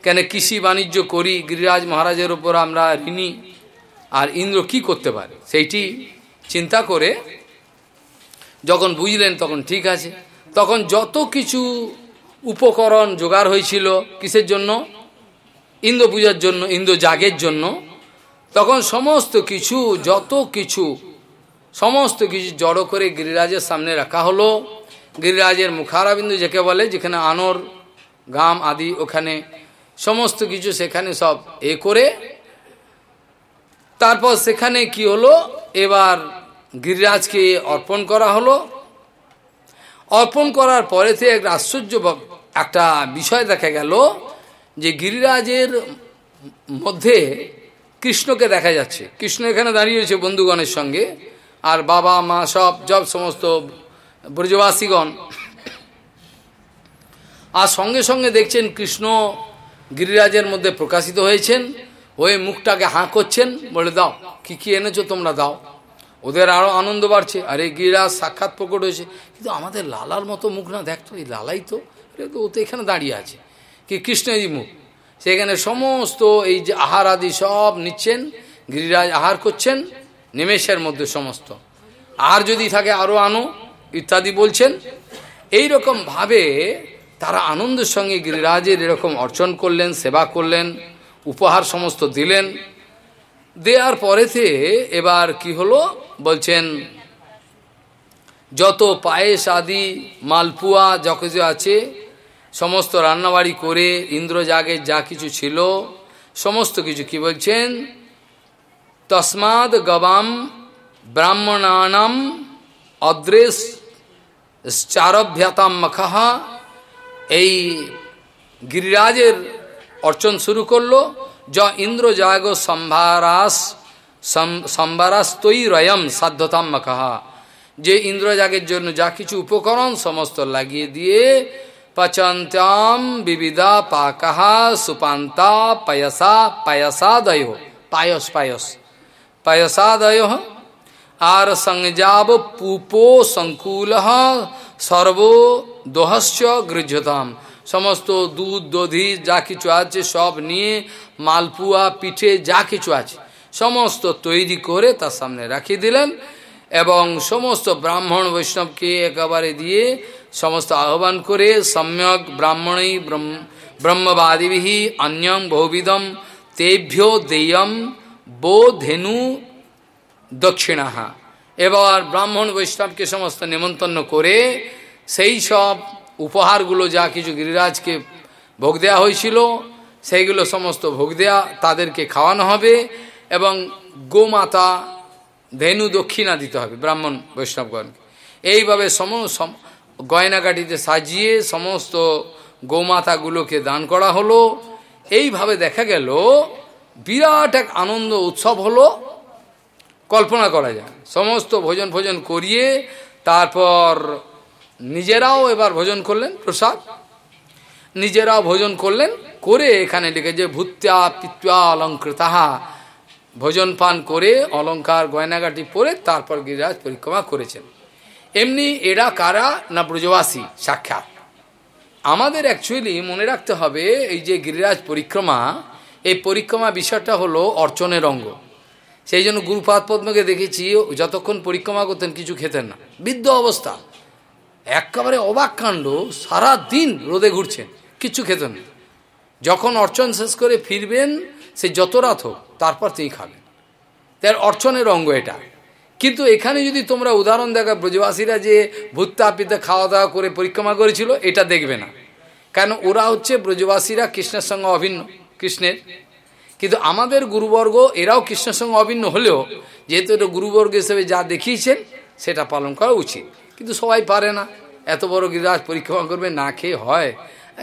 কেন, কৃষি বাণিজ্য করি, গিরিরাজ মহারাজের ওপর আমরা ঋণী। আর ইন্দ্র কি করতে পারে? সেইটি চিন্তা করে যখন বুঝলেন তখন ঠিক আছে। তখন যত কিছু উপকরণ জোগাড় হয়েছিল কিসের জন্য? ইন্দ্র পূজার জন্য, ইন্দ্র জাগের জন্য। তখন সমস্ত কিছু, যত কিছু, সমস্ত কিছু জড়ো করে গিরিরাজের সামনে রাখা হলো। গিরিরাজের মুখারাবিন্দু যাকে বলে, যেখানে আনর, গাম আদি, ওখানে সমস্ত কিছু সেখানে সব এ করে তারপর সেখানে কি হলো? এবার গিরিরাজকে অর্পণ করা হলো। অর্পণ করার পরেতে এক আশ্চর্য একটা বিষয় দেখা গেল যে গিরিরাজের মধ্যে কৃষ্ণকে দেখা যাচ্ছে। কৃষ্ণ এখানে দাঁড়িয়েছে বন্ধুগণের সঙ্গে। আর বাবা, মা সব জব সমস্ত ব্রজবাসীগণ। আর সঙ্গে সঙ্গে দেখছেন কৃষ্ণ গিরিরাজের মধ্যে প্রকাশিত হয়েছেন। হয়ে মুখটাকে হাঁ করছেন, বলে দাও, কি কি এনেছো তোমরা দাও। ওদের আরও আনন্দ বাড়ছে। আরে গিরিরাজ সাক্ষাৎ প্রকট হয়েছে। কিন্তু আমাদের লালার মতো মুখ না দেখতো এই লালাই তো ও তো এখানে দাঁড়িয়ে আছে। কি কৃষ্ণজি মুখ। সেখানে সমস্ত এই যে আহার আদি সব নিচ্ছেন, গিরিরাজ আহার করছেন, নিমেষের মধ্যে সমস্ত। আর যদি থাকে আরও আনো, ইত্যাদি বলছেন। এই রকম ভাবে তারা আনন্দের সঙ্গে গিরিরাজের এরকম অর্চন করলেন, সেবা করলেন। উপহার সমস্ত দিলেন। দেওয়ার পরেতে এবার কি হলো? বলছেন, যত পায়েস আদি, মালপুয়া যা কিছু আছে, সমস্ত রান্নাবাড়ি করে ইন্দ্রজাগের যা কিছু ছিল, সমস্ত কিছু কি বলছেন? তসমাদ গবাম ব্রাহ্মণানাম অদ্রেশ চারভ্যাতাম মখাহা এই গিরিরাজের অর্চন শুরু করল, য ইন্দ্র জাগ সম্ভারাস সম্ভারাস্তই রয়ম সাধ্যতাম মখাহা যে ইন্দ্রজাগের জন্য যা কিছু উপকরণ সমস্ত লাগিয়ে দিয়ে পচন্তাম বিবিধা পাকাহা সুপান্তা পয়সা, পয়সাদয়। পায়স পায়স। পয়সাদয়। আর সংজাব পুপো সংকুল সর্ব দোহস্য গৃহ্যতাম। সমস্ত দুধ, দধি, যা কিছু আছে সব নিয়ে মালপুয়া, পিঠে, যা কিছু আছে, সমস্ত তৈরি করে তার সামনে রাখিয়ে দিলেন এবং সমস্ত ব্রাহ্মণ বৈষ্ণবকে একেবারে দিয়ে সমস্ত আহ্বান করে সম্যক ব্রাহ্মণই ব্রহ্মবাদিভি অন্যম বহুবিধম তেভ্য দেয়ম বোধেনু দক্ষিণাহা। এবার ব্রাহ্মণ বৈষ্ণবকে সমস্ত নেমন্তন্ন করে সেই সব উপহারগুলো যা কিছু গিরিরাজকে ভোগ দেওয়া হয়েছিল, সেইগুলো সমস্ত ভোগ দেয়া তাদেরকে খাওয়ানো হবে এবং গোমাতা ধেনু দক্ষিণা দিতে হবে ব্রাহ্মণ বৈষ্ণবগণকে। এইভাবে সম গয়নাগাটিতে সাজিয়ে সমস্ত গোমাতাগুলোকে দান করা হলো। এইভাবে দেখা গেল, বিরাট এক আনন্দ উৎসব হলো। কল্পনা করা যায়, সমস্ত ভোজন ভোজন করিয়ে তারপর নিজেরাও এবার ভোজন করলেন, প্রসাদ। নিজেরাও ভোজন করলেন, করে এখানে লিখে যে, ভূত্যা পিত্বা অলঙ্কৃতাহা। ভোজন পান করে অলঙ্কার গয়নাগাটি পরে তারপর গিরিরাজ পরিক্রমা করেছেন। এমনি এরা কারা? না ব্রজবাসী? সাক্ষাৎ। আমাদের অ্যাকচুয়ালি মনে রাখতে হবে, এই যে গিরিরাজ পরিক্রমা, এই পরিক্রমা বিষয়টা হলো অর্চনের অঙ্গ। সেই জন্য গুরুপাদ পদ্মকে দেখেছি, যতক্ষণ পরিক্রমা করতেন কিছু খেতেন না। বৃদ্ধ অবস্থা। একেবারে অবাক কাণ্ড সারাদিন রোদে ঘুরছেন, কিচ্ছু খেতেন যখন অর্চন শেষ করে ফিরবেন, সে যত রাত হোক, তারপর তিনি খাবেন। তার অর্চনের অঙ্গ এটা। কিন্তু এখানে যদি তোমরা উদাহরণ দেখা, ব্রজবাসীরা যে ভূত্তাপিতে খাওয়া দাওয়া করে পরিক্রমা করেছিল, এটা দেখবে না। কেন ওরা হচ্ছে ব্রজবাসীরা কৃষ্ণের সঙ্গে অভিন্ন, কৃষ্ণের। কিন্তু আমাদের গুরুবর্গ, এরাও কৃষ্ণের সঙ্গে অভিন্ন হলেও, যেহেতু এটা গুরুবর্গ হিসেবে যা দেখিয়েছেন সেটা পালন করা উচিত। কিন্তু সবাই পারে না। এত বড় গিরিরাজ পরিক্রমা করবে, না খেয়ে হয়।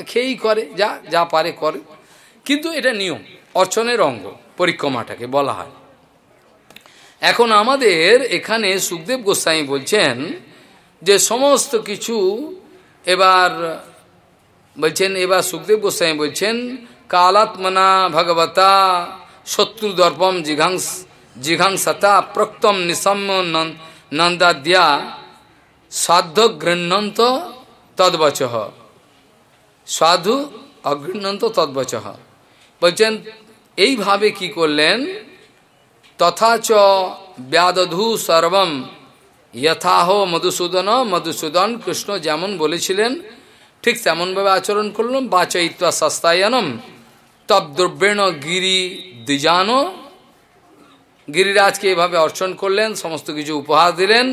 খেয়েই করে, যা যা পারে করে। কিন্তু এটা নিয়ম, অর্চনের অঙ্গ, পরিক্রমাটাকে বলা হয়। এখন আমাদের এখানে সুখদেব গোস্বাই বলছেন যে সমস্ত কিছু এবার, বলছেন, এবার সুখদেব গোস্বামী বলছেন, কালাত্মনা ভগবতা শত্রু দর্পম জিঘাংস, জিঘাংসতা প্রক্তম নিসম্য নন্দাদ্যা সাধ্য গৃহন্ত তদ্বচ। সাধু অগৃহন্ত তদ্বচ। বলছেন, এইভাবে কি করলেন? তথা চ ব্যাদধু সর্বম যথাহ মধুসূদন মধুসূদন কৃষ্ণ যেমন বলেছিলেন, ঠিক তেমনভাবে আচরণ করলাম, বাচয়িত্বা সস্তায়নম তদ্রব্যেণ গিরি দ্বিজান গিরিরাজকে এভাবে অর্চন করলেন, সমস্ত কিছু উপহার দিলেন।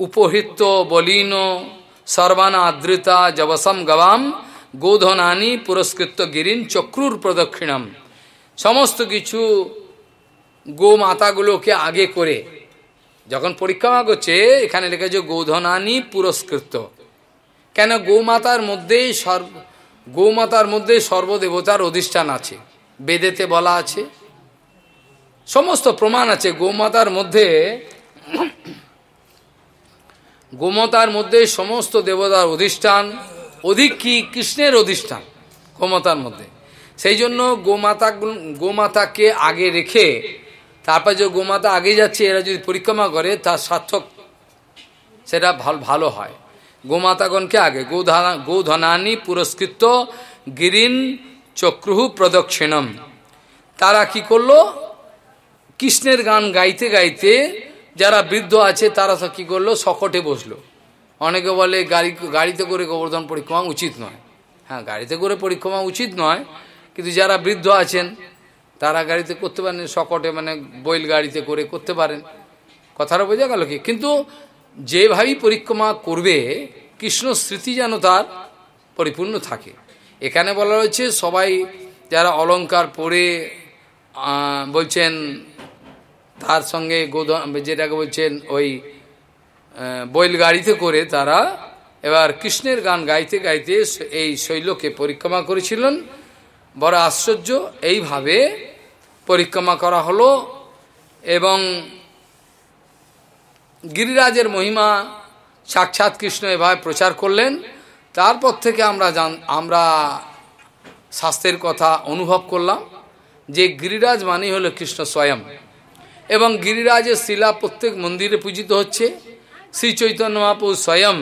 উপহৃত বলিন সর্বানা আদৃতা জবসম গবাম গোধনানি পুরস্কৃত গিরিন চক্রুর প্রদক্ষিণম। সমস্ত কিছু গো মাতাগুলোকে আগে করে, যখন পরিক্রমা করছে এখানে লেখেছে গোধনানি পুরস্কৃত। কেন গৌমাতার মধ্যেই সর্ব গৌমাতার মধ্যে সর্বদেবতার অধিষ্ঠান আছে? বেদেতে বলা আছে। সমস্ত প্রমাণ আছে গোমাতার মধ্যে। গোমতার মধ্যে সমস্ত দেবতার অধিষ্ঠান, অধিক কি? কৃষ্ণের অধিষ্ঠান গোমাতার মধ্যে। সেই জন্য গোমাতা, গোমাতাকে আগে রেখে, তারপর যে গোমাতা আগে যাচ্ছে, এরা যদি পরিক্রমা করে, তার সার্থক সেটা ভালো ভালো হয়। গোমাতাগণকে আগে, গোধানা, গোধনানি পুরস্কৃত গিরিন চক্রুহু প্রদক্ষিণম। তারা কি করল? কৃষ্ণের গান গাইতে গাইতে যারা বৃদ্ধ আছে, তারা কী করল? শকটে বসল। অনেকে বলে, গাড়ি, গাড়িতে করে গোবর্ধন পরিক্রমা উচিত নয়। হ্যাঁ গাড়িতে করে পরিক্রমা উচিত নয়, কিন্তু যারা বৃদ্ধ আছেন, তারা গাড়িতে করতে পারেন শকটে মানে বইল গাড়িতে করে করতে পারেন। কথাটা বোঝা গেল কি? কিন্তু যেভাবেই পরিক্রমা করবে, কৃষ্ণ স্মৃতি যেন তার পরিপূর্ণ থাকে। এখানে বলা রয়েছে সবাই যারা অলঙ্কার পরে বলছেন তার সঙ্গে গোধন যেটাকে বলছেন ওই বৈল গাড়িতে করে তারা এবার কৃষ্ণের গান গাইতে গাইতে এই শৈলকে পরিক্রমা করেছিলেন। বড় আশ্চর্য, এইভাবে পরিক্রমা করা হলো এবং গিরিরাজের মহিমা সাক্ষাৎ কৃষ্ণ এভাবে প্রচার করলেন। তারপর থেকে আমরা জান আমরা শাস্ত্রের কথা অনুভব করলাম যে গিরিরাজ মানেই হলো কৃষ্ণ স্বয়ং। এবং গিরিরাজের শিলা প্রত্যেক মন্দিরে পূজিত হচ্ছে। শ্রী চৈতন্য মহাপুর স্বয়ং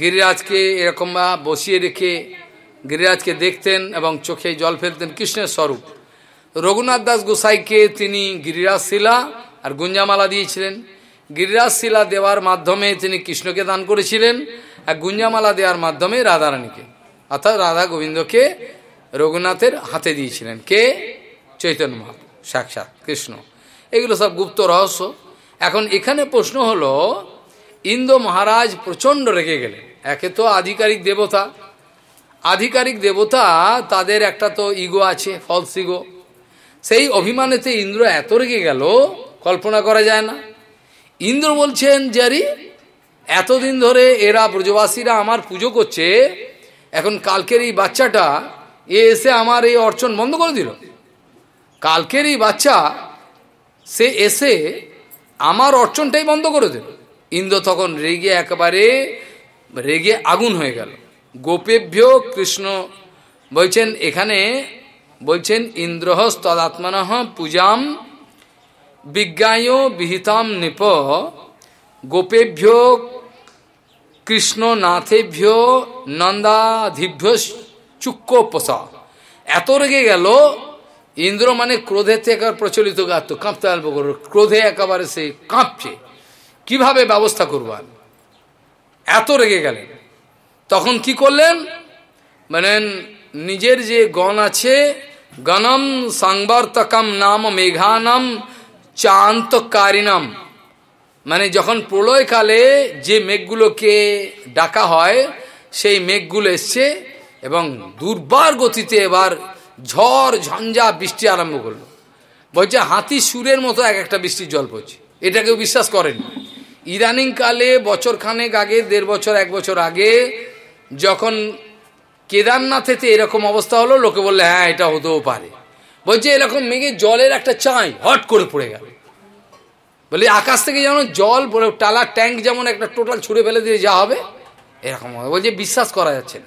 গিরিরাজকে এরকম বসিয়ে রেখে গিরিরাজকে দেখতেন এবং চোখে জল ফেলতেন কৃষ্ণের স্বরূপ। রঘুনাথ দাস গোসাইকে তিনি গিরিরাজ শিলা আর গুঞ্জামালা দিয়েছিলেন। গিরিরাজ শিলা দেওয়ার মাধ্যমে তিনি কৃষ্ণকে দান করেছিলেন আর গুঞ্জামালা দেওয়ার মাধ্যমে রাধারানীকে, অর্থাৎ রাধা গোবিন্দকে রঘুনাথের হাতে দিয়েছিলেন। কে? চৈতন্য মহাপুর সাক্ষাৎ কৃষ্ণ। এগুলো সব গুপ্ত রহস্য। এখন এখানে প্রশ্ন হলো, ইন্দ্র মহারাজ প্রচণ্ড রেগে গেলেন। একে তো আধিকারিক দেবতা। আধিকারিক দেবতা, তাদের একটা তো ইগো আছে ফলস ইগো। সেই অভিমানেতে ইন্দ্র এত রেগে গেল, কল্পনা করা যায় না। ইন্দ্র বলছেন, জারি, এতদিন ধরে এরা ব্রজবাসীরা আমার পুজো করছে, এখন কালকের এই বাচ্চাটা, এ এসে আমার এই অর্চন বন্ধ করে দিল। কালকের এই বাচ্চা সে এসে আমার অর্চনটাই বন্ধ করে দিল। ইন্দ্র তখন রেগে একেবারে রেগে আগুন হয়ে গেল। গোপেভ্য কৃষ্ণ বলছেন, এখানে বলছেন, ইন্দ্রহস তদাত্মন পূজাম বিজ্ঞায় বিহিতাম নিপ। গোপেভ্য কৃষ্ণ নাথেভ্য নন্দাধিভ্য চুক্কোপস। এত রেগে গেল ইন্দ্র মানে ক্রোধের থেকে প্রচলিত গাত কাঁপতে করল। ক্রোধে একেবারে সে কাঁপছে। কীভাবে ব্যবস্থা করবার এত রেগে গেলেন। তখন কি করলেন? মানে নিজের যে গণ আছে, গণম সাংবর্তকম নাম মেঘানম চান্তকারিণম। মানে যখন প্রলয়কালে যে মেঘগুলোকে ডাকা হয়, সেই মেঘগুলো এসছে এবং দুর্বার গতিতে এবার ঝড়, ঝঞ্ঝা, বৃষ্টি আরম্ভ করল। বলছে, হাতি সুরের মতো এক একটা বৃষ্টির জল পড়ছে। এটা কেউ বিশ্বাস করেন। ইদানিং কালে বছর খানেক আগে, দেড় বছর, এক বছর আগে, যখন কেদারনাথেতে এরকম অবস্থা হলো, লোকে বললে হ্যাঁ এটা হতেও পারে। বলছে, এরকম মেঘে জলের একটা চাই হট করে পড়ে গেল। বলে, আকাশ থেকে যেমন জল টালার ট্যাঙ্ক যেমন একটা টোটাল ছুড়ে ফেলে দিয়ে যা হবে, এরকম বলছে, বিশ্বাস করা যাচ্ছে না।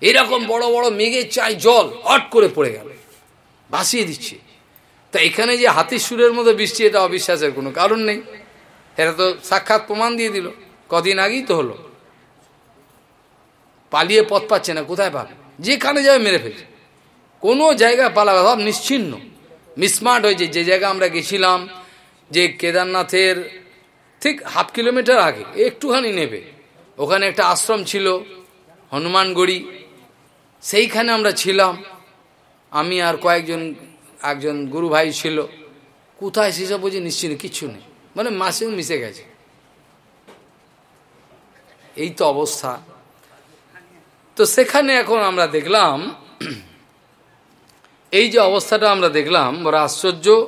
এরকম বড় বড় মেঘে চাই জল অট করে পড়ে গেল। ভাসিয়ে দিচ্ছে। তা এখানে যে হাতির সুরের মতো বৃষ্টি, এটা অবিশ্বাসের কোনো কারণ নেই। এরা তো সাক্ষাৎ প্রমাণ দিয়ে দিল। কদিন আগেই তো হলো। পালিয়ে পথ পাচ্ছে না, কোথায় পাবে? যেখানে যাবে মেরে ফেলছে। কোনো জায়গায় পালাবে সব নিশ্চিন্ন। মিসমার্ট হয়েছে, যে জায়গায় আমরা গেছিলাম, যে কেদারনাথের ঠিক হাফ কিলোমিটার আগে, একটুখানি নেবে। ওখানে একটা আশ্রম ছিল, হনুমানগড়ি। সেইখানে আমরা ছিলাম। আমি আর কয়েকজন, একজন গুরু ভাই ছিল। কোথায় সেসব বুঝি নিশ্চিন্ত কিচ্ছু নেই। মানে মাসেও মিশে গেছে। এই তো অবস্থা। তো সেখানে এখন আমরা দেখলাম, এই যে অবস্থাটা আমরা দেখলাম, বড় আশ্চর্য।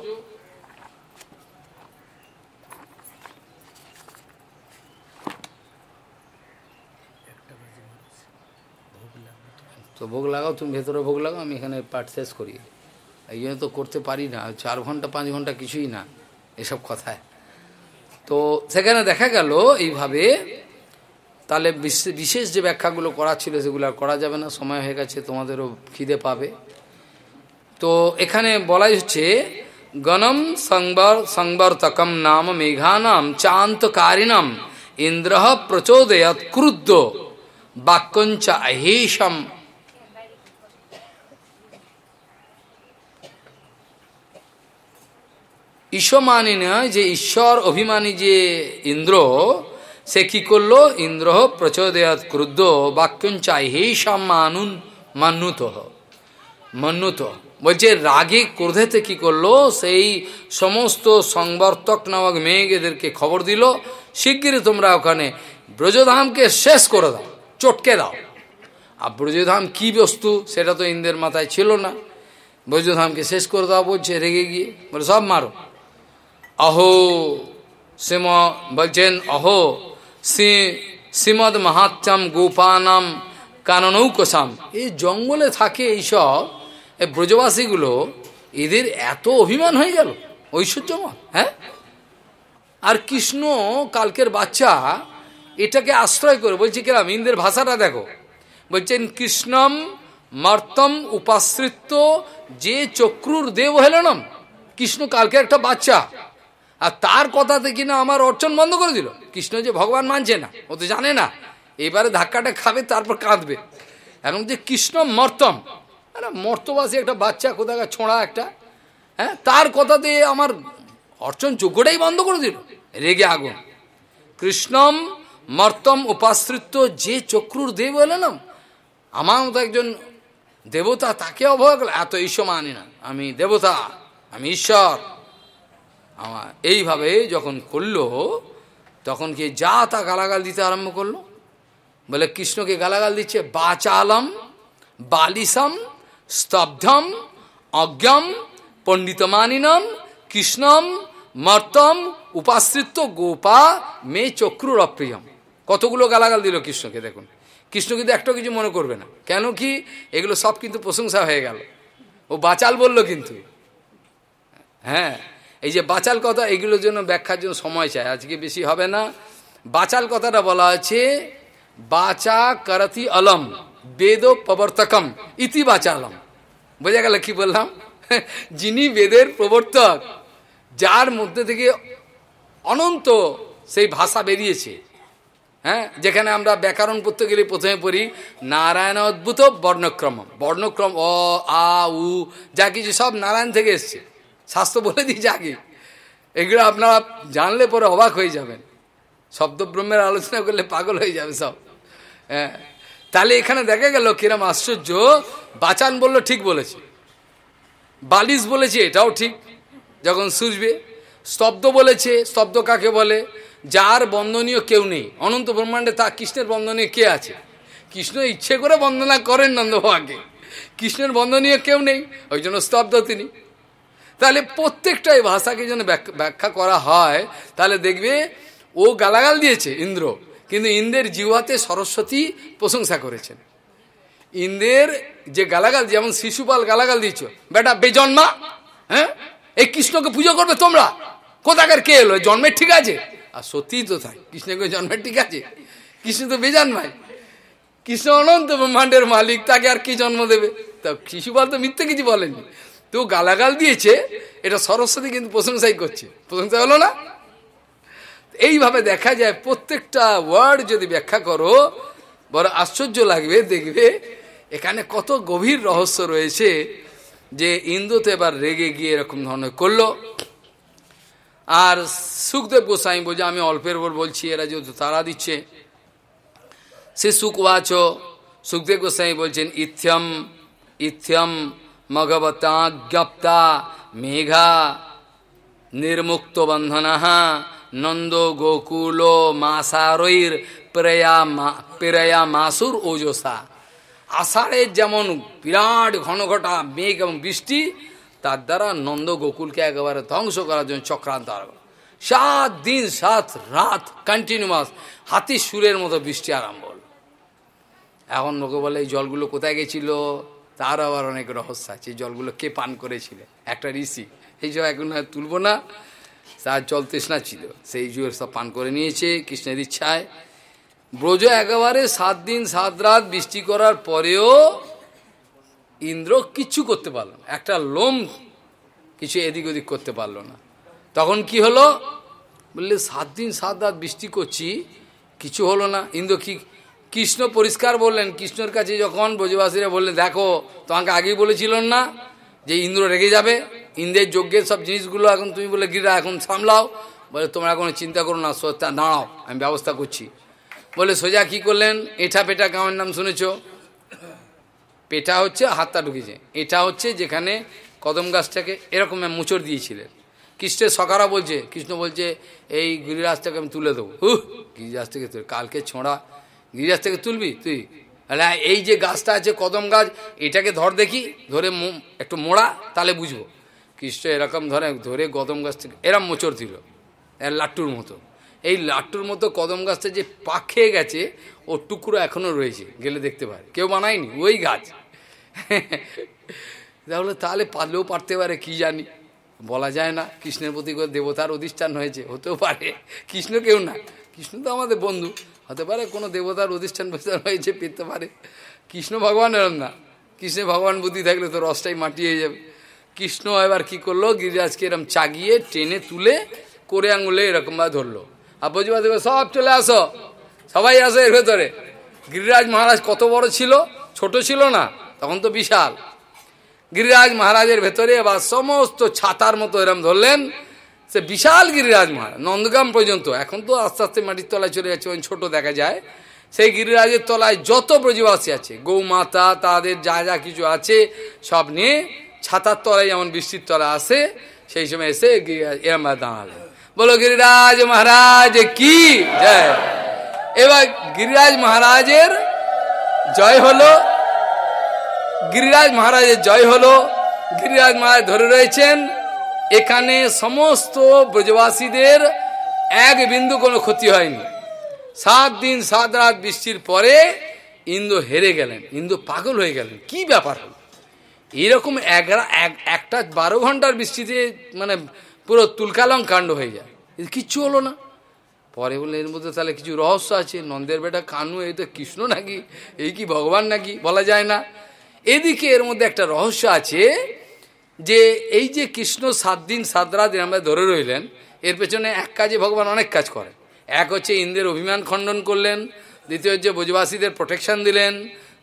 তো ভোগ লাগাও, তুমি ভেতরে ভোগ লাগাও, আমি এখানে পাঠ শেষ করি। এই জন্য তো করতে পারি না, চার ঘণ্টা, পাঁচ ঘণ্টা কিছুই না, এসব কথায়। তো সেখানে দেখা গেল এইভাবে, তাহলে বিশেষ যে ব্যাখ্যাগুলো করা ছিল সেগুলো আর করা যাবে না, সময় হয়ে গেছে, তোমাদেরও খিদে পাবে। তো এখানে বলাই হচ্ছে, গণম সংবর সংবর্তকম নাম মেঘানাম চান্তকারিণম ইন্দ্র প্রচোদয়ত ক্রুদ্ধ, বাক্যঞ্চ ঈশ্বমানী নয় যে ঈশ্বর অভিমানী যে ইন্দ্র, সে কি করল? ইন্দ্র প্রচোদয়াত ক্রুদ্ধ বাক্যঞ্চাই হে মানুন মান্যুত মন্যুত বলছে, রাগে ক্রোধেতে কি করল? সেই সমস্ত সংবর্তক নামক মেঘেদেরকে খবর দিল, শিগগিরই তোমরা ওখানে ব্রজধামকে শেষ করে দাও, চটকে দাও। আর ব্রজধাম কি বস্তু? সেটা তো ইন্দ্রের মাথায় ছিল না। ব্রজধামকে শেষ করে দাও বলছে, রেগে গিয়ে। বলে, সব মারো। অহো সিম বলছেন অহো শ্রীমদ মাহাত্যাম গোপানাম কাননৌকসাম এই জঙ্গলে থাকে এইসব, এই ব্রজবাসীগুলো, এদের এত অভিমান হয়ে গেল। ঐশ্বর্যময় হ্যাঁ? আর কৃষ্ণ কালকের বাচ্চা এটাকে আশ্রয় করে, বলছে কিরাম ইন্দ্রের ভাষাটা দেখো। বলছেন, কৃষ্ণম মর্তম উপাশ্রিত যে চক্রুর দেব হেলনম কৃষ্ণ কালকে একটা বাচ্চা। আর তার কথাতে কিনা আমার অর্চন বন্ধ করে দিল। কৃষ্ণ যে ভগবান মানছে না, ও তো জানে না। এবারে ধাক্কাটা খাবে, তারপর কাঁদবে। এখন যে কৃষ্ণ মর্তম, আরে মর্তবাসী একটা বাচ্চা, কোথাকার ছোঁড়া একটা হ্যাঁ তার কথাতে আমার অর্চন যোগ্যটাই বন্ধ করে দিল। রেগে আগুন। কৃষ্ণম মর্তম উপাশ্রিত যে চক্রুর দেব এলেন আমার মতো একজন দেবতা, তাকে করল। এত ঈশ্বর মানি না আমি দেবতা, আমি ঈশ্বর। আমার। এইভাবে যখন করল, তখন কি যা তা গালাগাল দিতে আরম্ভ করল? বলে, কৃষ্ণকে গালাগাল দিচ্ছে, বাচালম বালিসম স্তব্ধম, অজ্ঞম, পণ্ডিতমানিনম, কৃষ্ণম, মর্তম উপাশ্রিত গোপা, মে চক্রুর অপ্রিয়ম। কতগুলো গালাগাল দিল কৃষ্ণকে, দেখুন। কৃষ্ণ কিন্তু একটা কিছু মনে করবে না। কেন কি? এগুলো সব কিন্তু প্রশংসা হয়ে গেল। ও বাচাল বলল কিন্তু। হ্যাঁ এই যে বাচাল কথা, এগুলোর জন্য ব্যাখ্যার জন্য সময় চাই। আজকে বেশি হবে না। বাচাল কথাটা বলা আছে, বাচা করতি অলম, বেদ প্রবর্তকম, ইতি বাচালম। বোঝা গেল কি বললাম? যিনি বেদের প্রবর্তক, যার মধ্যে থেকে অনন্ত সেই ভাষা বেরিয়েছে। হ্যাঁ? যেখানে আমরা ব্যাকরণ পড়তে গেলে প্রথমে পড়ি, নারায়ণ অদ্ভুত বর্ণক্রম। বর্ণক্রম অ, আ, উ, যা কিছু সব নারায়ণ থেকে এসছে। শাস্ত্র বলে দিয়েছে আগে এগুলো আপনারা জানলে পরে অবাক হয়ে যাবেন। শব্দব্রহ্মের আলোচনা করলে পাগল হয়ে যাবে সব। হ্যাঁ। তাহলে এখানে দেখা গেল কিরম আশ্চর্য। বাচান বলল ঠিক বলেছে। বালিশ বলেছে এটাও ঠিক। যখন সুজবে, স্তব্ধ বলেছে, স্তব্ধ কাকে বলে? যার বন্ধনীয় কেউ নেই। অনন্ত ব্রহ্মাণ্ডে তা কৃষ্ণের বন্দনীয় কে আছে? কৃষ্ণ ইচ্ছে করে বন্দনা করেন নন্দভাগে কৃষ্ণের বন্ধনীয় কেউ নেই, ওই জন্য স্তব্ধ তিনি। তাহলে প্রত্যেকটা এই ভাষাকে যেন ব্যাখ্যা করা হয়, তাহলে দেখবে ও গালাগাল দিয়েছে ইন্দ্র, কিন্তু ইন্দ্রের জিওয়াতে সরস্বতী প্রশংসা করেছেন। ইন্দ্রের যে গালাগাল, যেমন শিশুপাল গালাগাল দিয়েছ, বেটা, বেজন্মা হ্যাঁ? এই কৃষ্ণকে পুজো করবে তোমরা? কোথাকার কে এলো? জন্মের ঠিক আছে? আর সত্যিই তো তাই কৃষ্ণকে জন্মের ঠিক আছে? কৃষ্ণ তো বেজন্মাই কৃষ্ণ অনন্ত ব্রহ্মাণ্ডের মালিক, তাকে আর কি জন্ম দেবে? তা শিশুপাল তো মিথ্যে কিছু বলেনি। তো গালাগাল দিয়েছে, এটা সরস্বতী কিন্তু প্রশংসাই করছে। প্রশংসা হলো না? এইভাবে দেখা যায় প্রত্যেকটা ওয়ার্ড যদি ব্যাখ্যা করো, বড় আশ্চর্য লাগবে, দেখবে এখানে কত গভীর রহস্য রয়েছে যে ইন্দুতে এবার রেগে গিয়ে এরকম ধরনের করল। আর সুখদেব গোস্বাই বলছে, আমি অল্পের ওপর বলছি, এরা যেহেতু তারা দিচ্ছে। সে সুখবাচ সুখদেব গোস্বাই বলছেন, ইথ্যম ইথ্যম মগবতা জ্ঞপ্তা মেঘা নির্মুক্ত বন্ধনা নন্দ গোকুল মাসারৈর প্রেয়া প্রেয়া মাসুর ওজসা আষাঢ়ের যেমন বিরাট ঘন ঘটা মেঘ এবং বৃষ্টি তার দ্বারা নন্দ গোকুলকে একেবারে ধ্বংস করার জন্য চক্রান্ত আরম্ভ সাত দিন সাত রাত কন্টিনিউয়াস হাতি সুরের মতো বৃষ্টি আরম্ভ হল এখন লোকে বলে এই জলগুলো কোথায় গেছিল তার আবার অনেক রহস্য আছে। জলগুলো কে পান করেছিল? একটা ঋষি। এই জল এখন তুলব না। তার জল তৃষ্ণা ছিল। সেই জল সব পান করে নিয়েছে কৃষ্ণের ইচ্ছায়। ব্রজ একেবারে সাত দিন, সাত রাত বৃষ্টি করার পরেও ইন্দ্র কিচ্ছু করতে পারল না। একটা লোম কিছু এদিক ওদিক করতে পারল না। তখন কি হলো? বললে, সাত দিন, সাত রাত বৃষ্টি করছি, কিছু হলো না। ইন্দ্র কি কৃষ্ণ পরিষ্কার বললেন, কৃষ্ণর কাছে যখন ব্রজবাসীরা বললেন, দেখো, তোমাকে আগেই বলেছিলেন না যে ইন্দ্র রেগে যাবে? ইন্দ্রের যজ্ঞের সব জিনিসগুলো এখন তুমি বলে গিরা এখন সামলাও। বলে, তোমরা কোনো চিন্তা করো না দাঁড়াও, আমি ব্যবস্থা করছি। বলে, সোজা কি করলেন? এঠা পেটা গাঁয়ের নাম শুনেছ? পেটা হচ্ছে, হাতটা ঢুকেছে। এটা হচ্ছে যেখানে কদম গাছটাকে এরকম মুচড় দিয়েছিলেন। কৃষ্ণের সকারা বলছে, কৃষ্ণ বলছে, এই গিরিরাজটাকে আমি তুলে দেবো। হু গিরিরাজ থেকে তুলে, কালকে ছোঁড়া গিরিরাজ থেকে তুলবি তুই। তাহলে এই যে গাছটা আছে, কদম গাছ, এটাকে ধর দেখি, ধরে একটু মোড়া, তাহলে বুঝব। কৃষ্ণ এরকম ধরে ধরে কদম গাছ থেকে, এরম মোচড় দিল লাট্টুর মতো। এই লাট্টুর মতো কদম গাছটা যে পাক খেয়ে গেছে, ও টুকরো এখনও রয়েছে, গেলে দেখতে পারে। কেউ বানায়নি, ওই গাছ। তাহলে তাহলে পারলেও পারতে পারে, কি জানি। বলা যায় না, কৃষ্ণের প্রতি দেবতার অধিষ্ঠান হয়েছে, হতেও পারে। কৃষ্ণ কেউ না। কৃষ্ণ তো আমাদের বন্ধু। হতে পারে কোনো দেবতার অধিষ্ঠান হয়েছে পেতে পারে। কৃষ্ণ ভগবান এরম না। কৃষ্ণ ভগবান বুদ্ধি থাকলে তো রসটাই মাটি হয়ে যাবে। কৃষ্ণ এবার কি করল? গিরিরাজকে এরম চাগিয়ে, টেনে, তুলে, করে আঙুলে এরকমভাবে ধরলো। আর বজবা সব চলে আসো। সবাই আসো এর ভেতরে। গিরিরাজ মহারাজ কত বড় ছিল? ছোট ছিল না। তখন তো বিশাল। গিরিরাজ মহারাজের ভেতরে এবার সমস্ত ছাতার মতো এরম ধরলেন। সে বিশাল গিরিরাজ মহারাজ, নন্দগ্রাম পর্যন্ত। এখন তো আস্তে আস্তে মাটির তলায় চলে যাচ্ছে ছোট দেখা যায়। সেই গিরিরাজের তলায় যত ব্রজবাসী আছে, গৌমাতা, তাদের যা যা কিছু আছে, সব নিয়ে ছাতার তলায় যেমন বৃষ্টির তলা আসে সেই সময় এসে এরম দাঁড়ালেন। বলো, গিরিরাজ মহারাজ, কি? জয়। এবার গিরিরাজ মহারাজের জয় হলো, গিরিরাজ মহারাজের জয় হলো, গিরিরাজ মহারাজ ধরে রয়েছেন এখানে সমস্ত ব্রজবাসীদের এক বিন্দু কোনো ক্ষতি হয়নি। সাত দিন, সাত রাত বৃষ্টির পরে ইন্দু হেরে গেলেন, ইন্দু পাগল হয়ে গেলেন। কি ব্যাপার হল? এরকম একটা বারো ঘণ্টার বৃষ্টিতে মানে পুরো তুলকালং কাণ্ড হয়ে যায়। কিচ্ছু হলো না। পরে বললেন, এর মধ্যে তাহলে কিছু রহস্য আছে। নন্দের বেটা কানু, এই তো কৃষ্ণ নাকি? এই কি ভগবান নাকি? বলা যায় না। এদিকে এর মধ্যে একটা রহস্য আছে। যে এই যে কৃষ্ণ সাত দিন, সাত রাত আমরা ধরে রইলেন, এর পেছনে এক কাজে ভগবান অনেক কাজ করে এক হচ্ছে ইন্দ্রের অভিমান খণ্ডন করলেন, দ্বিতীয় হচ্ছে ব্রজবাসীদের প্রোটেকশন দিলেন,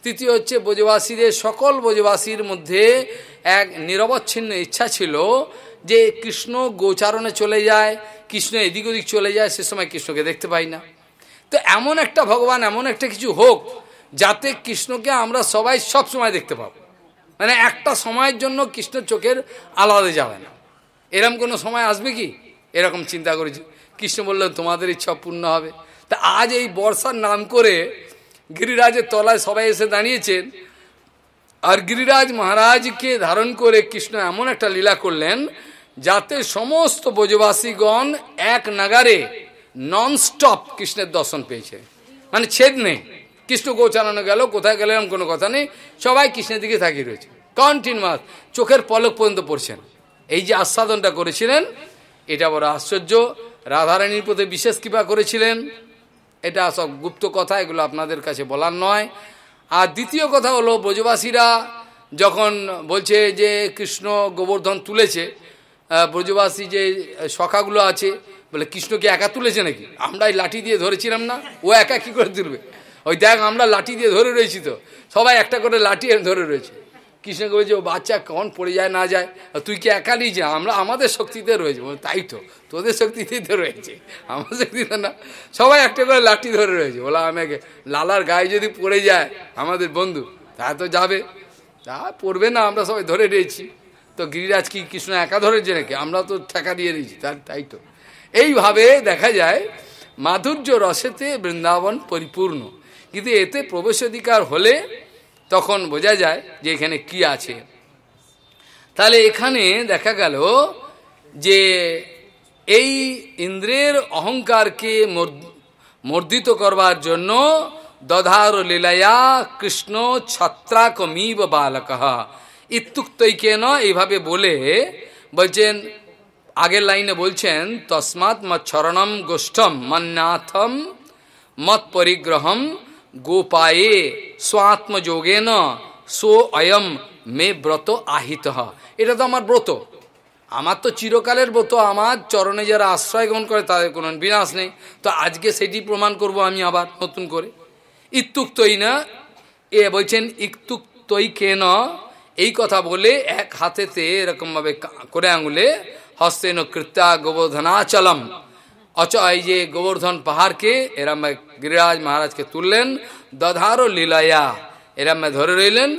তৃতীয় হচ্ছে ব্রজবাসীদের, সকল ব্রজবাসীর মধ্যে এক নিরবচ্ছিন্ন ইচ্ছা ছিল যে কৃষ্ণ গোচারণে চলে যায়, কৃষ্ণ এদিক ওদিক চলে যায়, সে সময় কৃষ্ণকে দেখতে পাই না। তো এমন একটা ভগবান, এমন একটা কিছু হোক, যাতে কৃষ্ণকে আমরা সবাই সব সময় দেখতে পাবো। মানে একটা সময়ের জন্য কৃষ্ণ চোখের আলাদা যাবে না। এরম কোনো সময় আসবে কি? এরকম চিন্তা করেছি কৃষ্ণ বললেন, তোমাদের ইচ্ছা পূর্ণ হবে। তা আজ এই বর্ষার নাম করে গিরিরাজের তলায় সবাই এসে দাঁড়িয়েছেন। আর গিরিরাজ মহারাজকে ধারণ করে কৃষ্ণ এমন একটা লীলা করলেন, যাতে সমস্ত ব্রজবাসীগণ এক নাগারে নন স্টপ কৃষ্ণের দর্শন পেয়েছে। মানে ছেদ নেই। কৃষ্ণ গোচারানো গেল, কোথায় গেলাম কোনো কথা নেই। সবাই কৃষ্ণের দিকে তাকিয়ে রয়েছে। কন্টিনিউয়াস, চোখের পলক পর্যন্ত পড়ছেন এই যে আস্বাদনটা করেছিলেন, এটা বড় আশ্চর্য। রাধারানীর প্রতি বিশেষ কৃপা করেছিলেন। এটা সব গুপ্ত কথা, এগুলো আপনাদের কাছে বলার নয়। আর দ্বিতীয় কথা হলো, ব্রজবাসীরা যখন বলছে যে কৃষ্ণ গোবর্ধন তুলেছে ব্রজবাসী যে শখাগুলো আছে, বলে কৃষ্ণ কি একা তুলেছে নাকি? আমরা লাঠি দিয়ে ধরেছিলাম না? ও একা কি করে তুলবে? ওই দেখ, আমরা লাঠি দিয়ে ধরে রয়েছি তো। সবাই একটা করে লাঠি ধরে রয়েছে। কৃষ্ণকে বলছে ও বাচ্চা, কখন পড়ে যায়, না যায়? তুই কি একা নিয়ে আমরা, আমাদের শক্তিতে রয়েছে। তাই তো, তোদের শক্তিতেই তো রয়েছে। আমার শক্তিতে না। সবাই একটা করে লাঠি ধরে রয়েছে। বলা আমাকে লালার গায়ে যদি পড়ে যায়, আমাদের বন্ধু, তা তো যাবে। তা পড়বে না, আমরা সবাই ধরে রয়েছি। তো গিরিরাজ কি কৃষ্ণ একা ধরেছে নাকি? আমরা তো ঠেকা দিয়ে দিয়েছি তার তাই তো। এইভাবে দেখা যায়, মাধুর্য রসেতে বৃন্দাবন পরিপূর্ণ। কিন্তু এতে প্রবেশাধিকার হলে তখন বোঝা যায় যে এখানে কি আছে। তাহলে এখানে দেখা গেল যে এই ইন্দ্রের অহংকারকে মর্দিত করবার জন্য দধার লীলায়া কৃষ্ণ ছত্রাকমিব বালক। ইত্যুক্তৈকেন এইভাবে বলে বলছেন, আগের লাইনে বলছেন, তসমাৎ মৎসরণম গোষ্ঠম মন্নাথম মত পরিগ্রহম গোপায়ে স্বাত্মযোগেন সো অয়ম মে ব্রত আহিত এটা তো আমার ব্রত। আমার তো চিরকালের ব্রত, আমার চরণে যারা আশ্রয় গ্রহণ করে তাদের কোনো বিনাশ নেই। তো আজকে সেটি প্রমাণ করব আমি আবার নতুন করে। ইত্যুক্তই না, এ বলছেন, ইত্যুক্তই কেন? এই কথা বলে এক হাতেতে এরকমভাবে করে আঙুলে হস্তেন কৃত্যা গোবর্ধনাচলম অচ এই যে গোবর্ধন পাহাড়কে, এরম গিরিরাজ মহারাজকে তুললেন, দধারো লীলায়া, এরম ধরে রইলেন,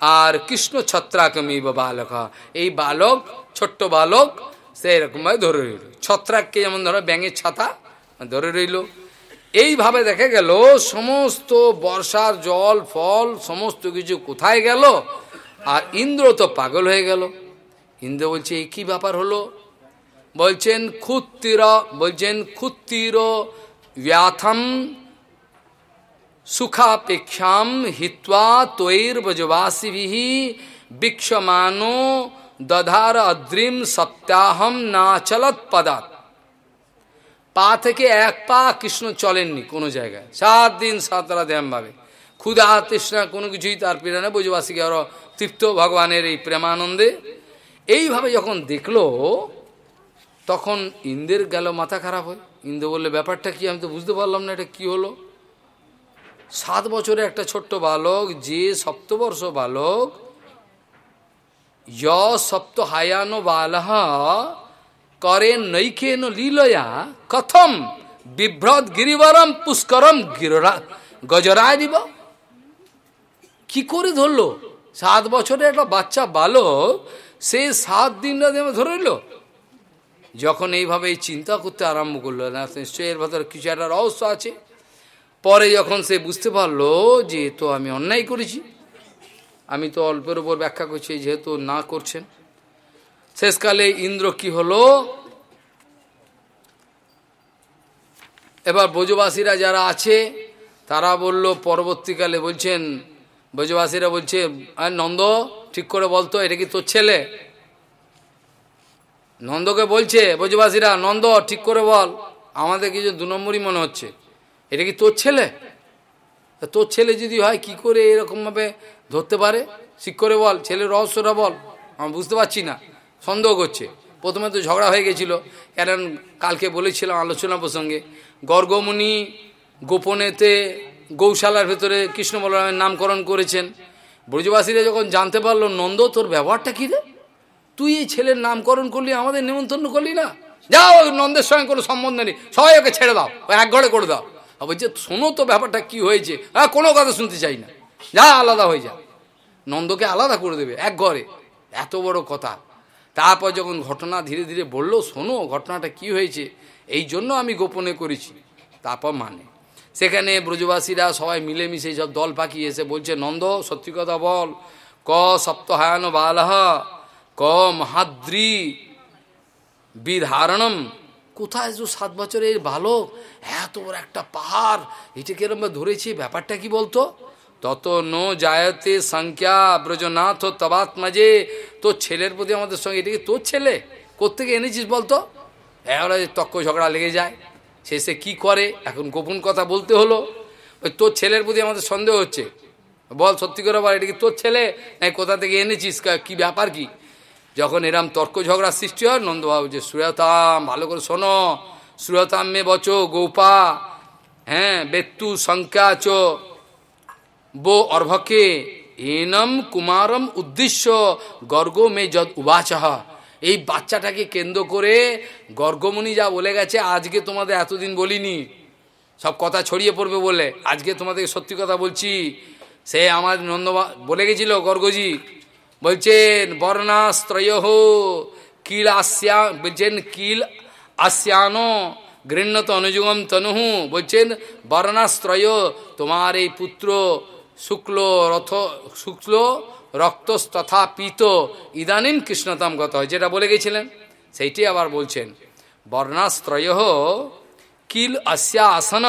আর কৃষ্ণ ছত্রাকমি বালক। এই বালক, ছোট্ট বালক, সে এরকমভাবে ধরে রইল। ছত্রাককে যেমন ধরো ব্যাঙের ছাতা, ধরে রইল। এইভাবে দেখা গেল, সমস্ত বর্ষার জল, ফল, সমস্ত কিছু কোথায় গেল? আর ইন্দ্র তো পাগল হয়ে গেল। ইন্দ্র বলছে এই কী ব্যাপার হলো? বলছেন ক্ষুত্তির বলছেন ক্ষুত্তির ব্যাথম সুখাপেক্ষাম হিত্বা তৈর ব্রজবাসীভি বিক্ষমানো দধার অদ্রিম সপ্তাহম না চলত পদাত। পা থেকে এক পা কৃষ্ণ চলেননি কোনো জায়গায়। সাত দিন সাত রাত এমভাবে। ক্ষুধা, তৃষ্ণা কোনো কিছুই তার পীড়া না ব্রজবাসীকে আরও তৃপ্ত ভগবানের এই প্রেমানন্দে। এইভাবে যখন দেখল তখন ইন্দ্রের গেল, মাথা খারাপ হয়। ইন্দ্র বললে, ব্যাপারটা কি? আমি তো বুঝতে পারলাম না, এটা কি হলো? সাত বছরে একটা ছোট্ট বালক, যে সপ্তবর্ষ বালক, য সপ্ত হায়ানো বালহ, করে নৈকেন লীলয়া, কথম বিভ্রত গিরিবরম পুষ্করম গিররা, গজরায় দিব। কি করে ধরলো? সাত বছরে একটা বাচ্চা বালক, সে সাত দিন ধরে যখন এইভাবে চিন্তা করতে আরম্ভ করল, না, নিশ্চয়ই এর ভেতরে কিছু একটা রহস্য আছে। পরে যখন সে বুঝতে পারল যে, তো আমি অন্যায় করেছি, আমি তো অল্পের উপর ব্যাখ্যা করছি, যেহেতু না করছেন। শেষকালে ইন্দ্র কি হলো? এবার ব্রজবাসীরা যারা আছে, তারা বলল, পরবর্তীকালে বলছেন, ব্রজবাসীরা বলছে, আর নন্দ, ঠিক করে বলতো, এটা কি তোর ছেলে? নন্দকে বলছে ব্রজবাসীরা নন্দ, ঠিক করে বল। আমাদের কিছু দু নম্বরই মনে হচ্ছে। এটা কি তোর ছেলে? তোর ছেলে যদি হয়, কি করে এরকমভাবে ধরতে পারে? ঠিক করে বল, ছেলের রহস্যটা বল। আমি বুঝতে পারছি না। সন্দেহ করছে। প্রথমে তো ঝগড়া হয়ে গেছিল। কারণ কালকে বলেছিলাম আলোচনা প্রসঙ্গে গর্গমুনি গোপনেতে গৌশালার ভেতরে কৃষ্ণ বলরামের নামকরণ করেছেন। ব্রজবাসীরা যখন জানতে পারল, নন্দ, তোর ব্যবহারটা কী রে? তুই এই ছেলের নামকরণ করলি, আমাদের নিমন্ত্রণ করলি না? যাও, নন্দের সঙ্গে কোনো সম্বন্ধ নেই। সবাই ওকে ছেড়ে দাও এক ঘরে করে দাও। বলছে, শোনো তো ব্যাপারটা কি হয়েছে। হ্যাঁ কোনো কথা শুনতে চাই না। যা, আলাদা হয়ে যা। নন্দকে আলাদা করে দেবে, এক ঘরে। এত বড় কথা। তারপর যখন ঘটনা ধীরে ধীরে বলল, শোনো, ঘটনাটা কি হয়েছে? এই জন্য আমি গোপনে করেছি। তারপর মানে। সেখানে ব্রজবাসীরা সবাই মিলেমিশে সব দল পাখি এসে বলছে, নন্দ, সত্যি কথা বল। ক সপ্তহায়ন বালহ। ক মহাদ্রি বিধারণম। কোথায় যে সাত বছরের বালক? এত বড় একটা পাহাড়। এটা কিরম ধরেছি? ব্যাপারটা কি বলতো? তত নো জায়তে সংখ্যা ব্রজনাথ তবাত মাঝে তোর ছেলের প্রতি আমাদের সঙ্গে এটা কি তোর ছেলে? কোথেকে এনেছিস বলতো? এরা তক্ক ঝগড়া লেগে যায়। শেষে কি করে? এখন গোপন কথা বলতে হলো। ওই তোর ছেলের প্রতি আমাদের সন্দেহ হচ্ছে। বল সত্যি করে বল, এটা কি তোর ছেলে? কোথা থেকে এনেছিস? কি ব্যাপার কি? যখন এরম তর্ক ঝগড়া সৃষ্টি হয়, নন্দবাবু যে, সুরতাম, ভালো করে শোনো। সুরতাম মে বচো, গোপা। হ্যাঁ বেত্তু সংখ্যা চো বো অর্ভকে, এনম কুমারম উদ্দেশ্য। গর্গ মে যদ উবাচাহ এই বাচ্চাটাকে কেন্দ্র করে গর্গমণি যা বলে গেছে, আজকে তোমাদের এতদিন বলিনি। সব কথা ছড়িয়ে পড়বে বলে। আজকে তোমাদের সত্যি কথা বলছি। সে আমার নন্দবা বলে গেছিল গর্গজি। বলছেন বর্ণাস্ত্রয় কিল আস্যা বলছেন, কিল আস্যান ঘৃণ্যত অনুযুগম তনুহু বলছেন বর্ণাস্ত্রয় তোমার এই পুত্র শুক্ল রথ, শুক্ল রক্ত তথা পিত ইদানিম কৃষ্ণতম গত যেটা বলে গেছিলেন, সেইটি আবার বলছেন বর্ণাস্ত্রয় কিল আস্যা আসন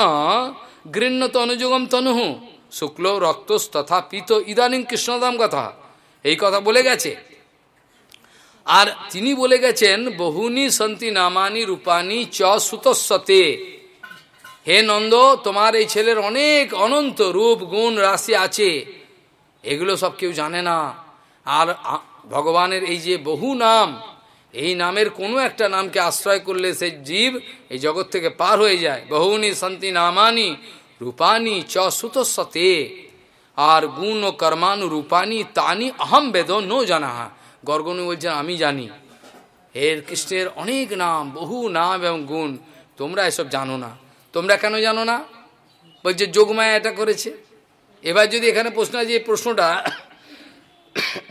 গৃহ্ণত অনুযুগম তনুহু শুক্ল রক্তস্তথা পিত ইদানিং কৃষ্ণতম কথা এই কথা বলে গেছে। আর তিনি বলে গেছেন, বহুনি সন্তি নামানি রূপানি চ সুতস্বতে। হে নন্দ, তোমার এই ছেলের অনেক অনন্ত রূপ, গুণ, রাশি আছে। এগুলো সব কেউ জানে না। আর ভগবানের এই যে বহু নাম, এই নামের কোনো একটা নামকে আশ্রয় করলে সে জীব এই জগৎ থেকে পার হয়ে যায়। বহুনি শান্তি নামানি রূপানি চ সুতসতে আর গুণ ও কর্মানু রূপানি তানি অহম বেদ নো জানা গর্গনু বলছেন, আমি জানি। এর কৃষ্ণের অনেক নাম, বহু নাম এবং গুণ। তোমরা এসব জানো না। তোমরা কেন জানো না? বলছে যোগমায়া এটা করেছে। এবার যদি এখানে প্রশ্ন আছে, এই প্রশ্নটা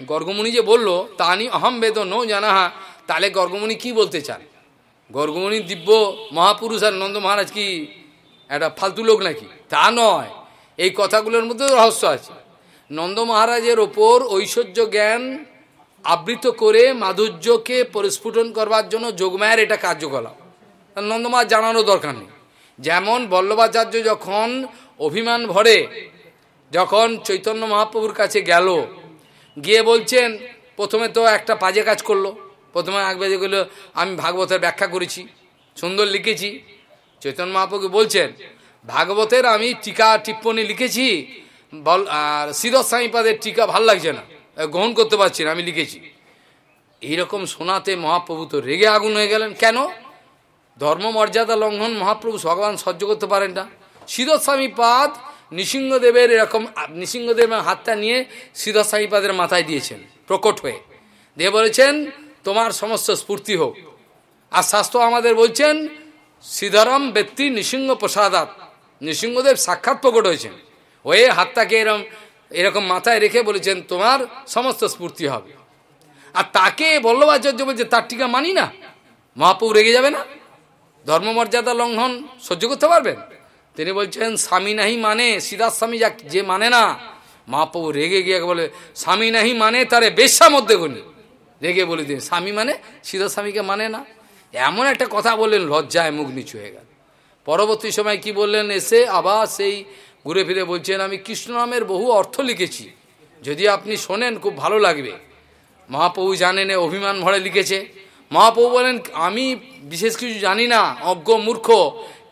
গর্গমণি যে বলল, তানি অহম বেদ নো জানা তাহলে গর্গমণি কি বলতে চান? গর্গমণি দিব্য মহাপুরুষ আর নন্দ মহারাজ কি একটা ফালতু লোক নাকি? তা নয়। এই কথাগুলোর মধ্যে রহস্য আছে। নন্দ মহারাজের ওপর ঐশ্বর্য জ্ঞান আবৃত করে মাধুর্যকে পরিস্ফুটন করবার জন্য যোগমায়ের এটা কার্যকলাপ। নন্দমা জানানো দরকার নেই। যেমন বল্লভাচার্য যখন অভিমান ভরে যখন চৈতন্য মহাপ্রভুর কাছে গেল, গিয়ে বলছেন, প্রথমে তো একটা পাজে কাজ করল। প্রথমে আগ বেজে গেল, আমি ভাগবতের ব্যাখ্যা করেছি, সুন্দর লিখেছি। চৈতন্য মহাপ্রভু বলছেন ভাগবতের আমি টিকা টিপ্পণী লিখেছি, বল আর সিরজ স্বামীপাদের টিকা ভালো লাগছে না। গ্রহণ করতে পারছি না, আমি লিখেছি। এইরকম শোনাতে মহাপ্রভু তো রেগে আগুন হয়ে গেলেন। কেন? ধর্ম মর্যাদা লঙ্ঘন মহাপ্রভু ভগবান সহ্য করতে পারেন না। সিরজ স্বামীপাদ নৃসিংহদেবের এরকম নৃসিংহদেবের হাতটা নিয়ে সিরজ স্বামীপাদের মাথায় দিয়েছেন, প্রকট হয়ে। দিয়ে বলেছেন, তোমার সমস্ত স্ফূর্তি হোক। আর শাস্ত্র আমাদের বলছেন শ্রীধরম ব্যক্তি নৃসিংহ প্রসাদাত নৃসিংহদেব সাক্ষাৎ প্রকট হয়েছেন। হয়ে হাতটাকে এরকম এরকম মাথায় রেখে বলেছেন, তোমার সমস্ত স্ফূর্তি হবে। আর তাকে বল্লভাচার্য বলছে, তার টিকা মানি না। মহাপ্রভু রেগে যাবে না। ধর্মমর্যাদা লঙ্ঘন সহ্য করতে পারবেন? তিনি বলছেন, স্বামী নাহি মানে সিরাজ স্বামী যা যে মানে না, মহাপ্রভু রেগে গিয়ে বলে, স্বামী নাহি মানে তারে বেশ্যা মধ্যে গুনি রেগে বলে দিন স্বামী মানে সিধা স্বামীকে মানে না। এমন একটা কথা বললেন, লজ্জায় মুখ নিচু হয়ে গেল। পরবর্তী সময় কি বললেন? এসে আবার সেই ঘুরে ফিরে বলছেন, আমি কৃষ্ণ নামের বহু অর্থ লিখেছি। যদি আপনি শোনেন, খুব ভালো লাগবে। মহাপ্রভু জানেন অভিমান ভরে লিখেছে। মহাপ্রভু বলেন, আমি বিশেষ কিছু জানি না, অজ্ঞ মূর্খ।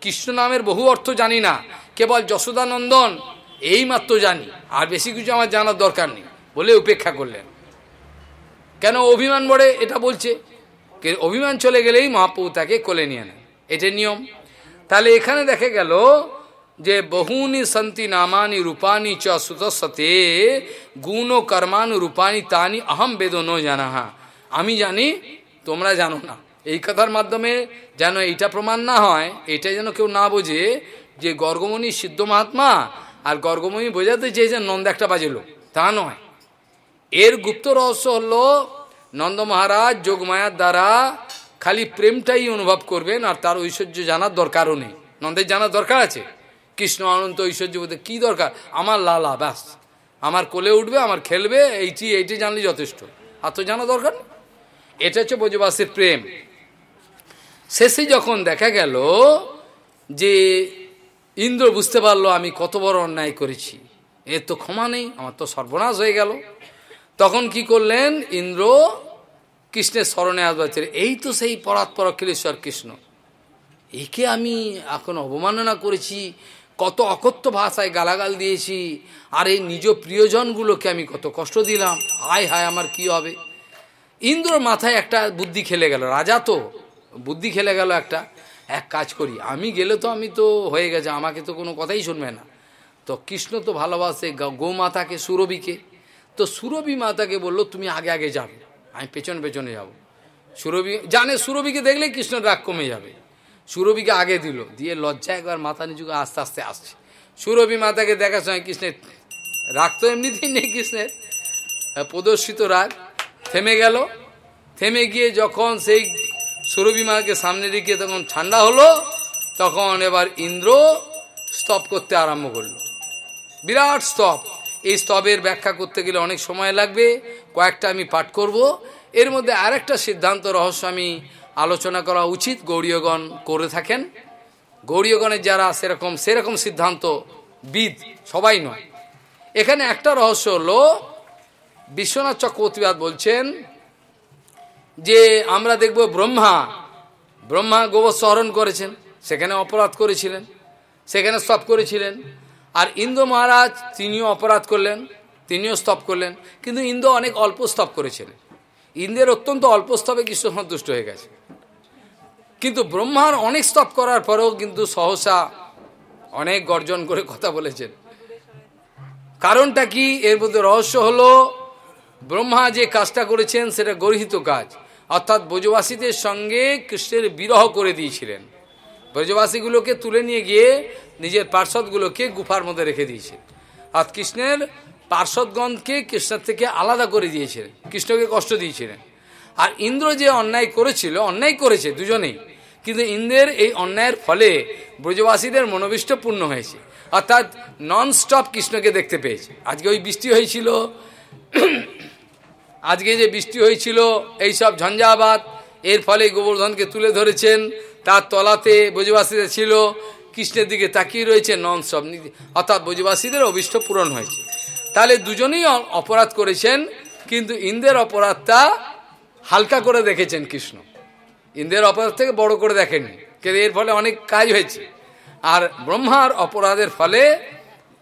কৃষ্ণ নামের বহু অর্থ জানি না, কেবল যশোদানন্দন এই মাত্র জানি। আর বেশি কিছু আমার জানার দরকার নেই। বলে উপেক্ষা করলেন। কেন অভিমান বড়ে এটা বলছে? অভিমান চলে গেলেই মহাপ্রভু তাকে কোলে নিয়ে নেন। এটা নিয়ম। তাহলে এখানে দেখে গেল যে বহুনি সন্তি নামানি রূপানি চ সুতসতে গুণ ও কর্মানু রূপানি তানি অহম বেদ ন জানা আমি জানি, তোমরা জানো না। এই কথার মাধ্যমে যেন এইটা প্রমাণ না হয় এটা যেন কেউ না বোঝে যে গর্গমণি সিদ্ধ মহাত্মা আর গর্গমণি বোঝাতে চেয়েছেন নন্দ একটা বাজেলো তা নয়। এর গুপ্ত রহস্য হল, নন্দ মহারাজ যোগমায়ার দ্বারা খালি প্রেমটাই অনুভব করবেন আর তার ঐশ্বর্য জানার দরকারও নেই। নন্দের জানার দরকার আছে? কৃষ্ণ অনন্ত ঐশ্বর্য বলতে কী দরকার? আমার লালা, ব্যাস। আমার কোলে উঠবে, আমার খেলবে, এইটি এইটি জানলে যথেষ্ট। আর তো জানা দরকার এটা হচ্ছে ব্রজবাসীর প্রেম। শেষে যখন দেখা গেল যে ইন্দ্র বুঝতে পারল আমি কত বড় অন্যায় করেছি, এর তো ক্ষমা নেই, আমার তো সর্বনাশ হয়ে গেল। তখন কি করলেন? ইন্দ্র কৃষ্ণের স্মরণে আসবার এই তো সেই পরাৎপর অখিলেশ্বর কৃষ্ণ। একে আমি এখন অবমাননা করেছি, কত অকথ্য ভাষায় গালাগাল দিয়েছি, আর এই নিজ প্রিয়জনগুলোকে আমি কত কষ্ট দিলাম, হায় হায় আমার কি হবে? ইন্দ্রর মাথায় একটা বুদ্ধি খেলে গেল, রাজা তো, বুদ্ধি খেলে গেল একটা, এক কাজ করি, আমি গেলে তো আমি তো হয়ে গেছে, আমাকে তো কোনো কথাই শুনবে না। তো কৃষ্ণ তো ভালোবাসে গৌমাতাকে, সুরভিকে, তো সুরভি মাতাকে বলল, তুমি আগে আগে যাবে। আমি পেছন পেছনে যাব। সুরভি, জানে সুরভিকে দেখলে কৃষ্ণর রাগ কমে যাবে। সুরভিকে আগে দিল, দিয়ে লজ্জা একবার মাথা নিচুকে আস্তে আস্তে আসছে। সুরভি মাতাকে দেখার সময় কৃষ্ণের রাগ তো এমনিতেই নেই কৃষ্ণের। প্রদর্শিত রাগ। থেমে গেল। থেমে গিয়ে যখন সেই সুরভি মাকে সামনে রেখে তখন ঠান্ডা হলো, তখন এবার ইন্দ্র স্তব করতে আরম্ভ করল। বিরাট স্তব। এই স্তবের ব্যাখ্যা করতে গেলে অনেক সময় লাগবে। কয়েকটা আমি পাঠ করব। এর মধ্যে আরেকটা সিদ্ধান্ত রহস্য আমি আলোচনা করা উচিত, গৌরীয়গণ করে থাকেন। গৌরীয়গণের যারা সেরকম সেরকম সিদ্ধান্ত বিদ সবাই নয়। এখানে একটা রহস্য হলো, বিশ্বনাথ চক্রবর্তীবাদ বলছেন যে, আমরা দেখব ব্রহ্মা ব্রহ্মা গোবর সহরণ করেছেন, সেখানে অপরাধ করেছিলেন, সেখানে সব করেছিলেন। আর ইন্দ্র মহারাজ তিনিও অপরাধ করলেন। তিনিও স্তব করলেন, কিন্তু ইন্দ্র অনেক অল্প স্তব করেছিলেন ইন্দ্রের অত্যন্ত অল্প স্তবে কৃষ্ণ সন্তুষ্ট হয়ে গেছে। কিন্তু ব্রহ্মার অনেক স্তব করার পরেও কিন্তু সহসা অনেক গর্জন করে কথা বলেছেন। কারণটা কি? এর মধ্যে রহস্য হলো, ব্রহ্মা যে কাজটা করেছেন সেটা গর্হিত কাজ। অর্থাৎ ব্রজবাসীদের সঙ্গে কৃষ্ণের বিরহ করে দিয়েছিলেন। ব্রজবাসীগুলোকে তুলে নিয়ে গিয়ে নিজের পার্শ্বদগুলোকে গুফার মধ্যে রেখে দিয়েছে আর কৃষ্ণের পার্শ্বদগণকে কৃষ্ণের থেকে আলাদা করে দিয়েছিলেন, কৃষ্ণকে কষ্ট দিয়েছিলেন। আর ইন্দ্র যে অন্যায় করেছিল, অন্যায় করেছে দুজনেই, কিন্তু ইন্দ্রের এই অন্যায়ের ফলে ব্রজবাসীদের মনোবিষ্ট পূর্ণ হয়েছে। অর্থাৎ নন স্টপ কৃষ্ণকে দেখতে পেয়েছে। আজকে ওই বৃষ্টি হয়েছিল, আজকে যে বৃষ্টি হয়েছিল এইসব ঝঞ্ঝাবাদ এর ফলে গোবর্ধনকে তুলে ধরেছেন, তার তলাতে ব্রজবাসীরা ছিল, কৃষ্ণের দিকে তাকিয়ে রয়েছে নন স্টপ অর্থাৎ ব্রজবাসীদের অভিষ্ট পূরণ হয়েছে। তাহলে দুজনেই অপরাধ করেছেন, কিন্তু ইন্দ্রের অপরাধটা হালকা করে দেখেছেন কৃষ্ণ। ইন্দ্রের অপরাধ থেকে বড় করে দেখেননি, কিন্তু এর ফলে অনেক কাজ হয়েছে। আর ব্রহ্মার অপরাধের ফলে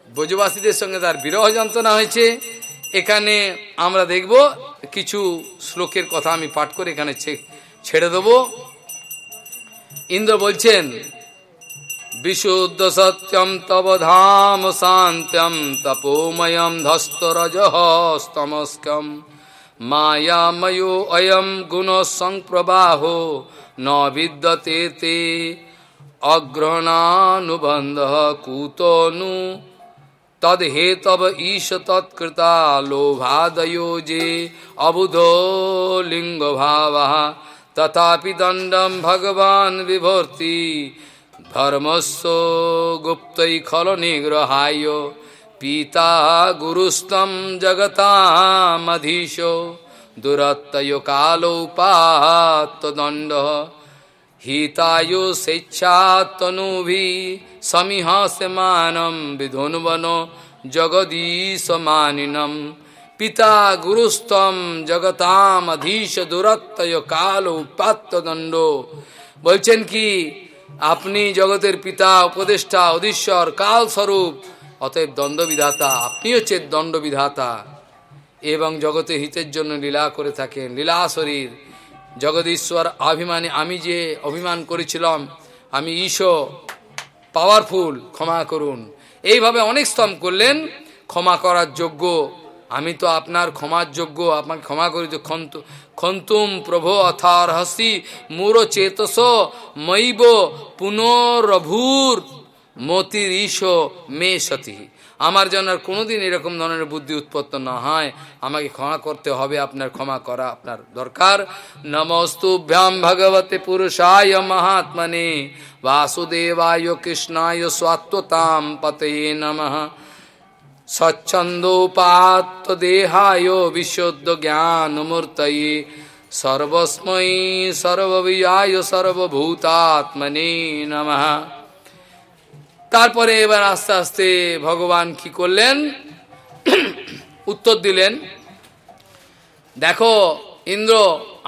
ব্রজবাসীদের সঙ্গে তার বিরহ যন্ত্রণা হয়েছে। এখানে আমরা দেখব, কিছু শ্লোকের কথা আমি পাঠ করে এখানে ছেড়ে দেব। ইন্দ্র বলছেন विशुद्ध सत्यम तव धाम शांत्यम तपोमयम धस्तरज स्तमस्कम मायामयो अयम गुण संप्रवाहो न विद्यते ते अग्रहणानुबंध कूतो नु तदहेतव ईश तत्कृता लोभादयो जे अबुधो लिंग भाव तथापि दंडम भगवान विभर्ति ধর্মস্ব গুপ্তৈ খল নিগ্রহায় পিতা গুরুস্তম জগতামধীশ দুরত্তয় কালোপাত্তদণ্ড হিতায়ু স্বেচ্ছাতনুভি সমিহাসমানম বিধুনবন জগদীশমানিনম পিতা গুরুস্তম জগতামধীশ দুরত্তয় কাল উপাত্তদণ্ড বলছেন কি আপনি জগতের পিতা, উপদেষ্টা, অধীশ্বর, কালস্বরূপ। অতএব দণ্ডবিধাতা, আপনি হচ্ছে দণ্ডবিধাতা। এবং জগতে হিতের জন্য লীলা করে থাকেন। লীলা শরীর। জগদীশ্বর অভিমানী, আমি যে অভিমান করেছিলাম, আমি ঈশ্বর পাওয়ারফুল ক্ষমা করুন। এইভাবে অনেক স্তম করলেন, ক্ষমা করার যোগ্য আমি তো আপনার ক্ষমার যোগ্য, আপনাকে ক্ষমা করি তো খন্ত খন্তুম প্রভো অথার হসি মূর চেতস মৈব পুনরভূর মতির ঈশ মে সতী। আমার যেন আর কোনোদিন এরকম ধরনের বুদ্ধি উৎপত্ত না হয়। আমাকে ক্ষমা করতে হবে, আপনার ক্ষমা করা আপনার দরকার। নমস্তুভ্যাম ভগবতে পুরুষায় মহাত্মনে। বাসুদেবায় কৃষ্ণায় স্বাত্মতাম পতে নম। স্বচ্ছন্দোপাত্ত দেহায় বিশুদ্ধ জ্ঞানমূর্তয়ে সর্বস্মৈ সর্ববিয়ায় সর্বভূতাত্মনে নমঃ। তারপরে এবার আস্তে আস্তে ভগবান কি করলেন? উত্তর দিলেন, দেখো ইন্দ্র,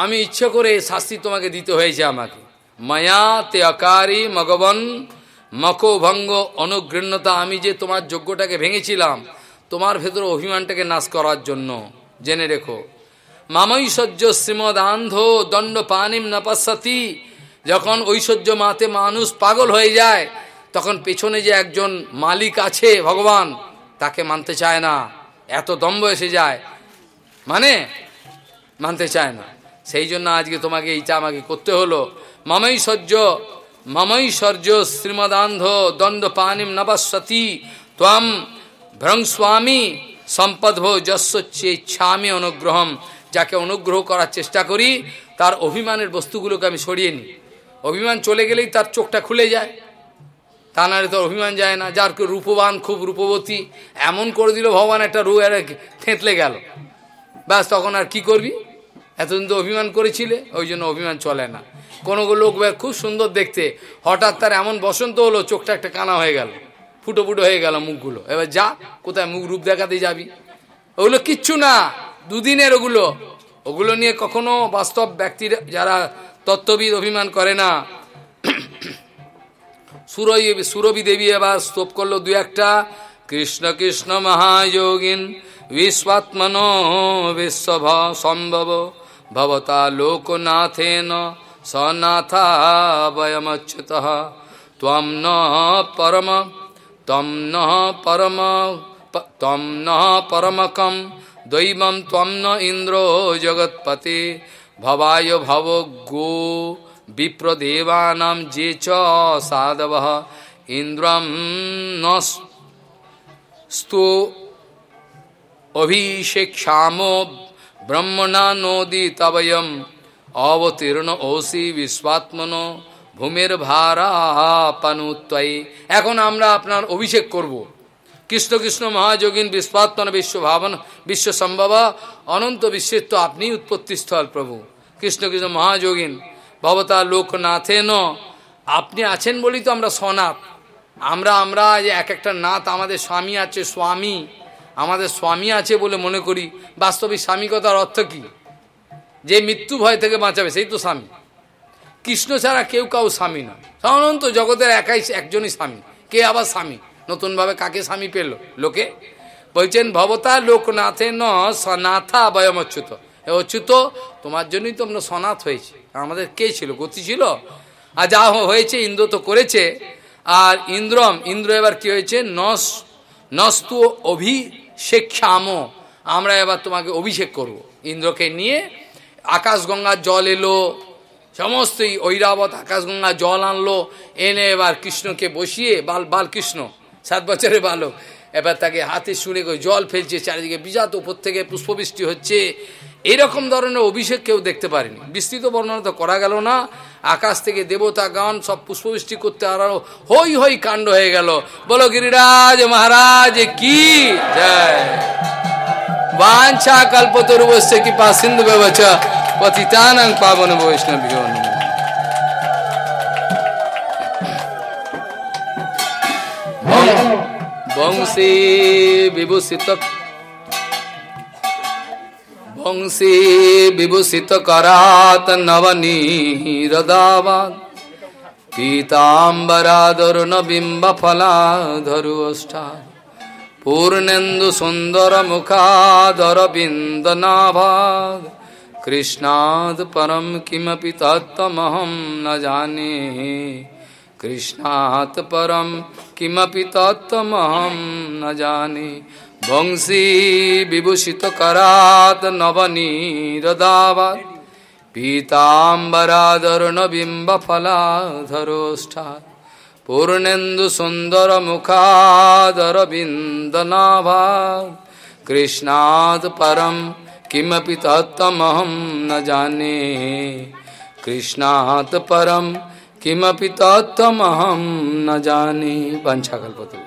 আমি ইচ্ছে করে শাস্তি তোমাকে দিতে হয়েছে আমাকে। মায়া তে অকারি মগবন মকভঙ্গ অনুগৃণ্যতা আমি যে তোমার যজ্ঞটাকে ভেঙেছিলাম, তোমার ভেতর অভিমানটাকে নাশ করার জন্য। জেনে রেখো। মামৈশ্বর্য শ্রীমদান্ধ দণ্ড পানিম নপস্যতি যখন ঐশ্বর্য মাতে মানুষ পাগল হয়ে যায়, তখন পেছনে যে একজন মালিক আছে ভগবান, তাকে মানতে চায় না। এত দম্ভ এসে যায়। মানে? মানতে চায় না। সেই জন্য আজকে তোমাকে এইটা আমাকে করতে হলো। মামৈশ্বর্য মামৈশ্বর্য শ্রীমদান্ধ দণ্ড পানিম নবস্বতী ত্বম ভ্রংস্বামী সম্পদভ যস্বচ্ছে ইচ্ছামি অনুগ্রহম। যাকে অনুগ্রহ করার চেষ্টা করি, তার অভিমানের বস্তুগুলোকে আমি সরিয়ে নিই। অভিমান চলে গেলেই তার চোখটা খুলে যায়। তা নাহলে তো অভিমান যায় না। যার রূপবান, খুব রূপবতী, এমন করে দিল, ভগবান একটা রু আর থেঁতলে গেল। ব্যাস, তখন আর কি করবি? এতদিন তো অভিমান করেছিলে, ওই জন্য অভিমান চলে না। কোনো লোক খুব সুন্দর দেখতে, হঠাৎ তার এমন বসন্ত হলো, চোখটা একটা কানা হয়ে গেল, ফুটো ফুটো হয়ে গেল মুখগুলো। এবার যা, কোথায় মুখ রূপ দেখাতে যাবি? ওগুলো কিচ্ছু না, দুদিনের ওগুলো। ওগুলো নিয়ে কখনো বাস্তব ব্যক্তির, যারা তত্ত্ববিদ অভিমান করে না। সুরই সুরবি দেবী এবার স্তোপ করল দু একটা। কৃষ্ণ কৃষ্ণ মহাযোগিন, বিশ্বত্মন বিশ্বভ সম্ভব। भवता लोकनाथेन सनाथा वयमच्युत। तम न परम तम न परम तम न परमकम दैवम तम न इंद्रो जगतपते। भवाय भव गो विप्रदेवानाम जे च साधव। इंद्रम न अभिषेक्षामो ব্রহ্মণা নদী তবয়ম অবতীর্ণ ওসি বিশ্বাত্মন ভূমের ভারাপানুত্বয়ী এখন আমরা আপনার অভিষেক করব। কৃষ্ণ কৃষ্ণ মহাযোগিন বিশ্বাত্মন বিশ্ব ভাবন বিশ্ব সম্ভব অনন্ত বিশ্বের তো আপনিই উৎপত্তিস্থল প্রভু। কৃষ্ণ কৃষ্ণ মহাযোগিন ভবতা লোকনাথেন। আপনি আছেন বলেই তো আমরা সনাথ আমরা আমরা যে এক একটা নাথ আমাদের স্বামী আছে, স্বামী। আমাদের স্বামী আছে বলে মনে করি, বাস্তবিক স্বামীকতার অর্থ কি? যে মৃত্যু ভয় থেকে বাঁচাবে, সেই তো স্বামী। কৃষ্ণ ছাড়া কেউ কাউ স্বামী নয়। সাধারণত জগতের একাই একজনই স্বামী। কে আবার স্বামী? নতুনভাবে কাকে স্বামী পেল? লোকে? বলছেন, ভবতা লোকনাথে ন সনাথা বয়ম অচ্যুত অচ্যুত, তোমার জন্যই তো আমরা সনাথ হয়েছি। আমাদের কে ছিল? গতি ছিল? আর যা হয়েছে, ইন্দ্র তো করেছে। আর ইন্দ্রম, ইন্দ্র এবার কি হয়েছে? নস নস্তু অভিষেক্ষাম আমরা এবার তোমাকে অভিষেক করব। ইন্দ্রকে নিয়ে আকাশগঙ্গার জল এলো সমস্ত ঐরাবত আকাশগঙ্গা জল আনলো, এনে এবার কৃষ্ণকে বসিয়ে, বাল, বালকৃষ্ণ, সাত বছরের বালক, এবার তাকে হাতে শুনে জল ফেলছে, চারিদিকে বিজাত উপর থেকে পুষ্পবৃষ্টি হচ্ছে। এরকম ধরনের অভিষেক কেউ দেখতে পারেনি। বিস্তৃত বর্ণনা তো করা গেল না। আকাশ থেকে দেবতা গান সব পুষ্পবৃষ্টি করতে আরও হই হই কাণ্ড হয়ে গেল। বলো গিরিরাজ মহারাজ কি? জয়। বাঞ্ছা কল্পতরুবশ্য কৃপা সিন্ধু ব্যবচ, পতিতানং পাবন বৈষ্ণব বংশী বিভূষিত বংশী বিভূষিত করাত নবনীরদাবাদ। পীতাম্বরাদরুণ বিম্ব ফলাধরু অষ্ঠা পূর্ণেন্দু সুন্দর মুখাদর বিন্দনাভাদ। কৃষ্ণাদ পরম কিমপি তত্ত্বমহম ন জানে। কৃষ্ণাৎ পরম কিমপি তত্ত্বমহম ন জানে। বংশী বিভূষিত করাত নবনীরদাবাদ। পীতাম্বরাদরুণ বিম্ব ফলাধরোষ্ঠা পূর্ণেন্দু সুন্দর মুখাদর বিন্দনাভাদ। কৃষ্ণাদ পরম কিমপি তত্তমহম ন জানে। কৃষ্ণাত পরম কিমপি তত্তমহম ন জানে। বঞ্ছাকল্পতু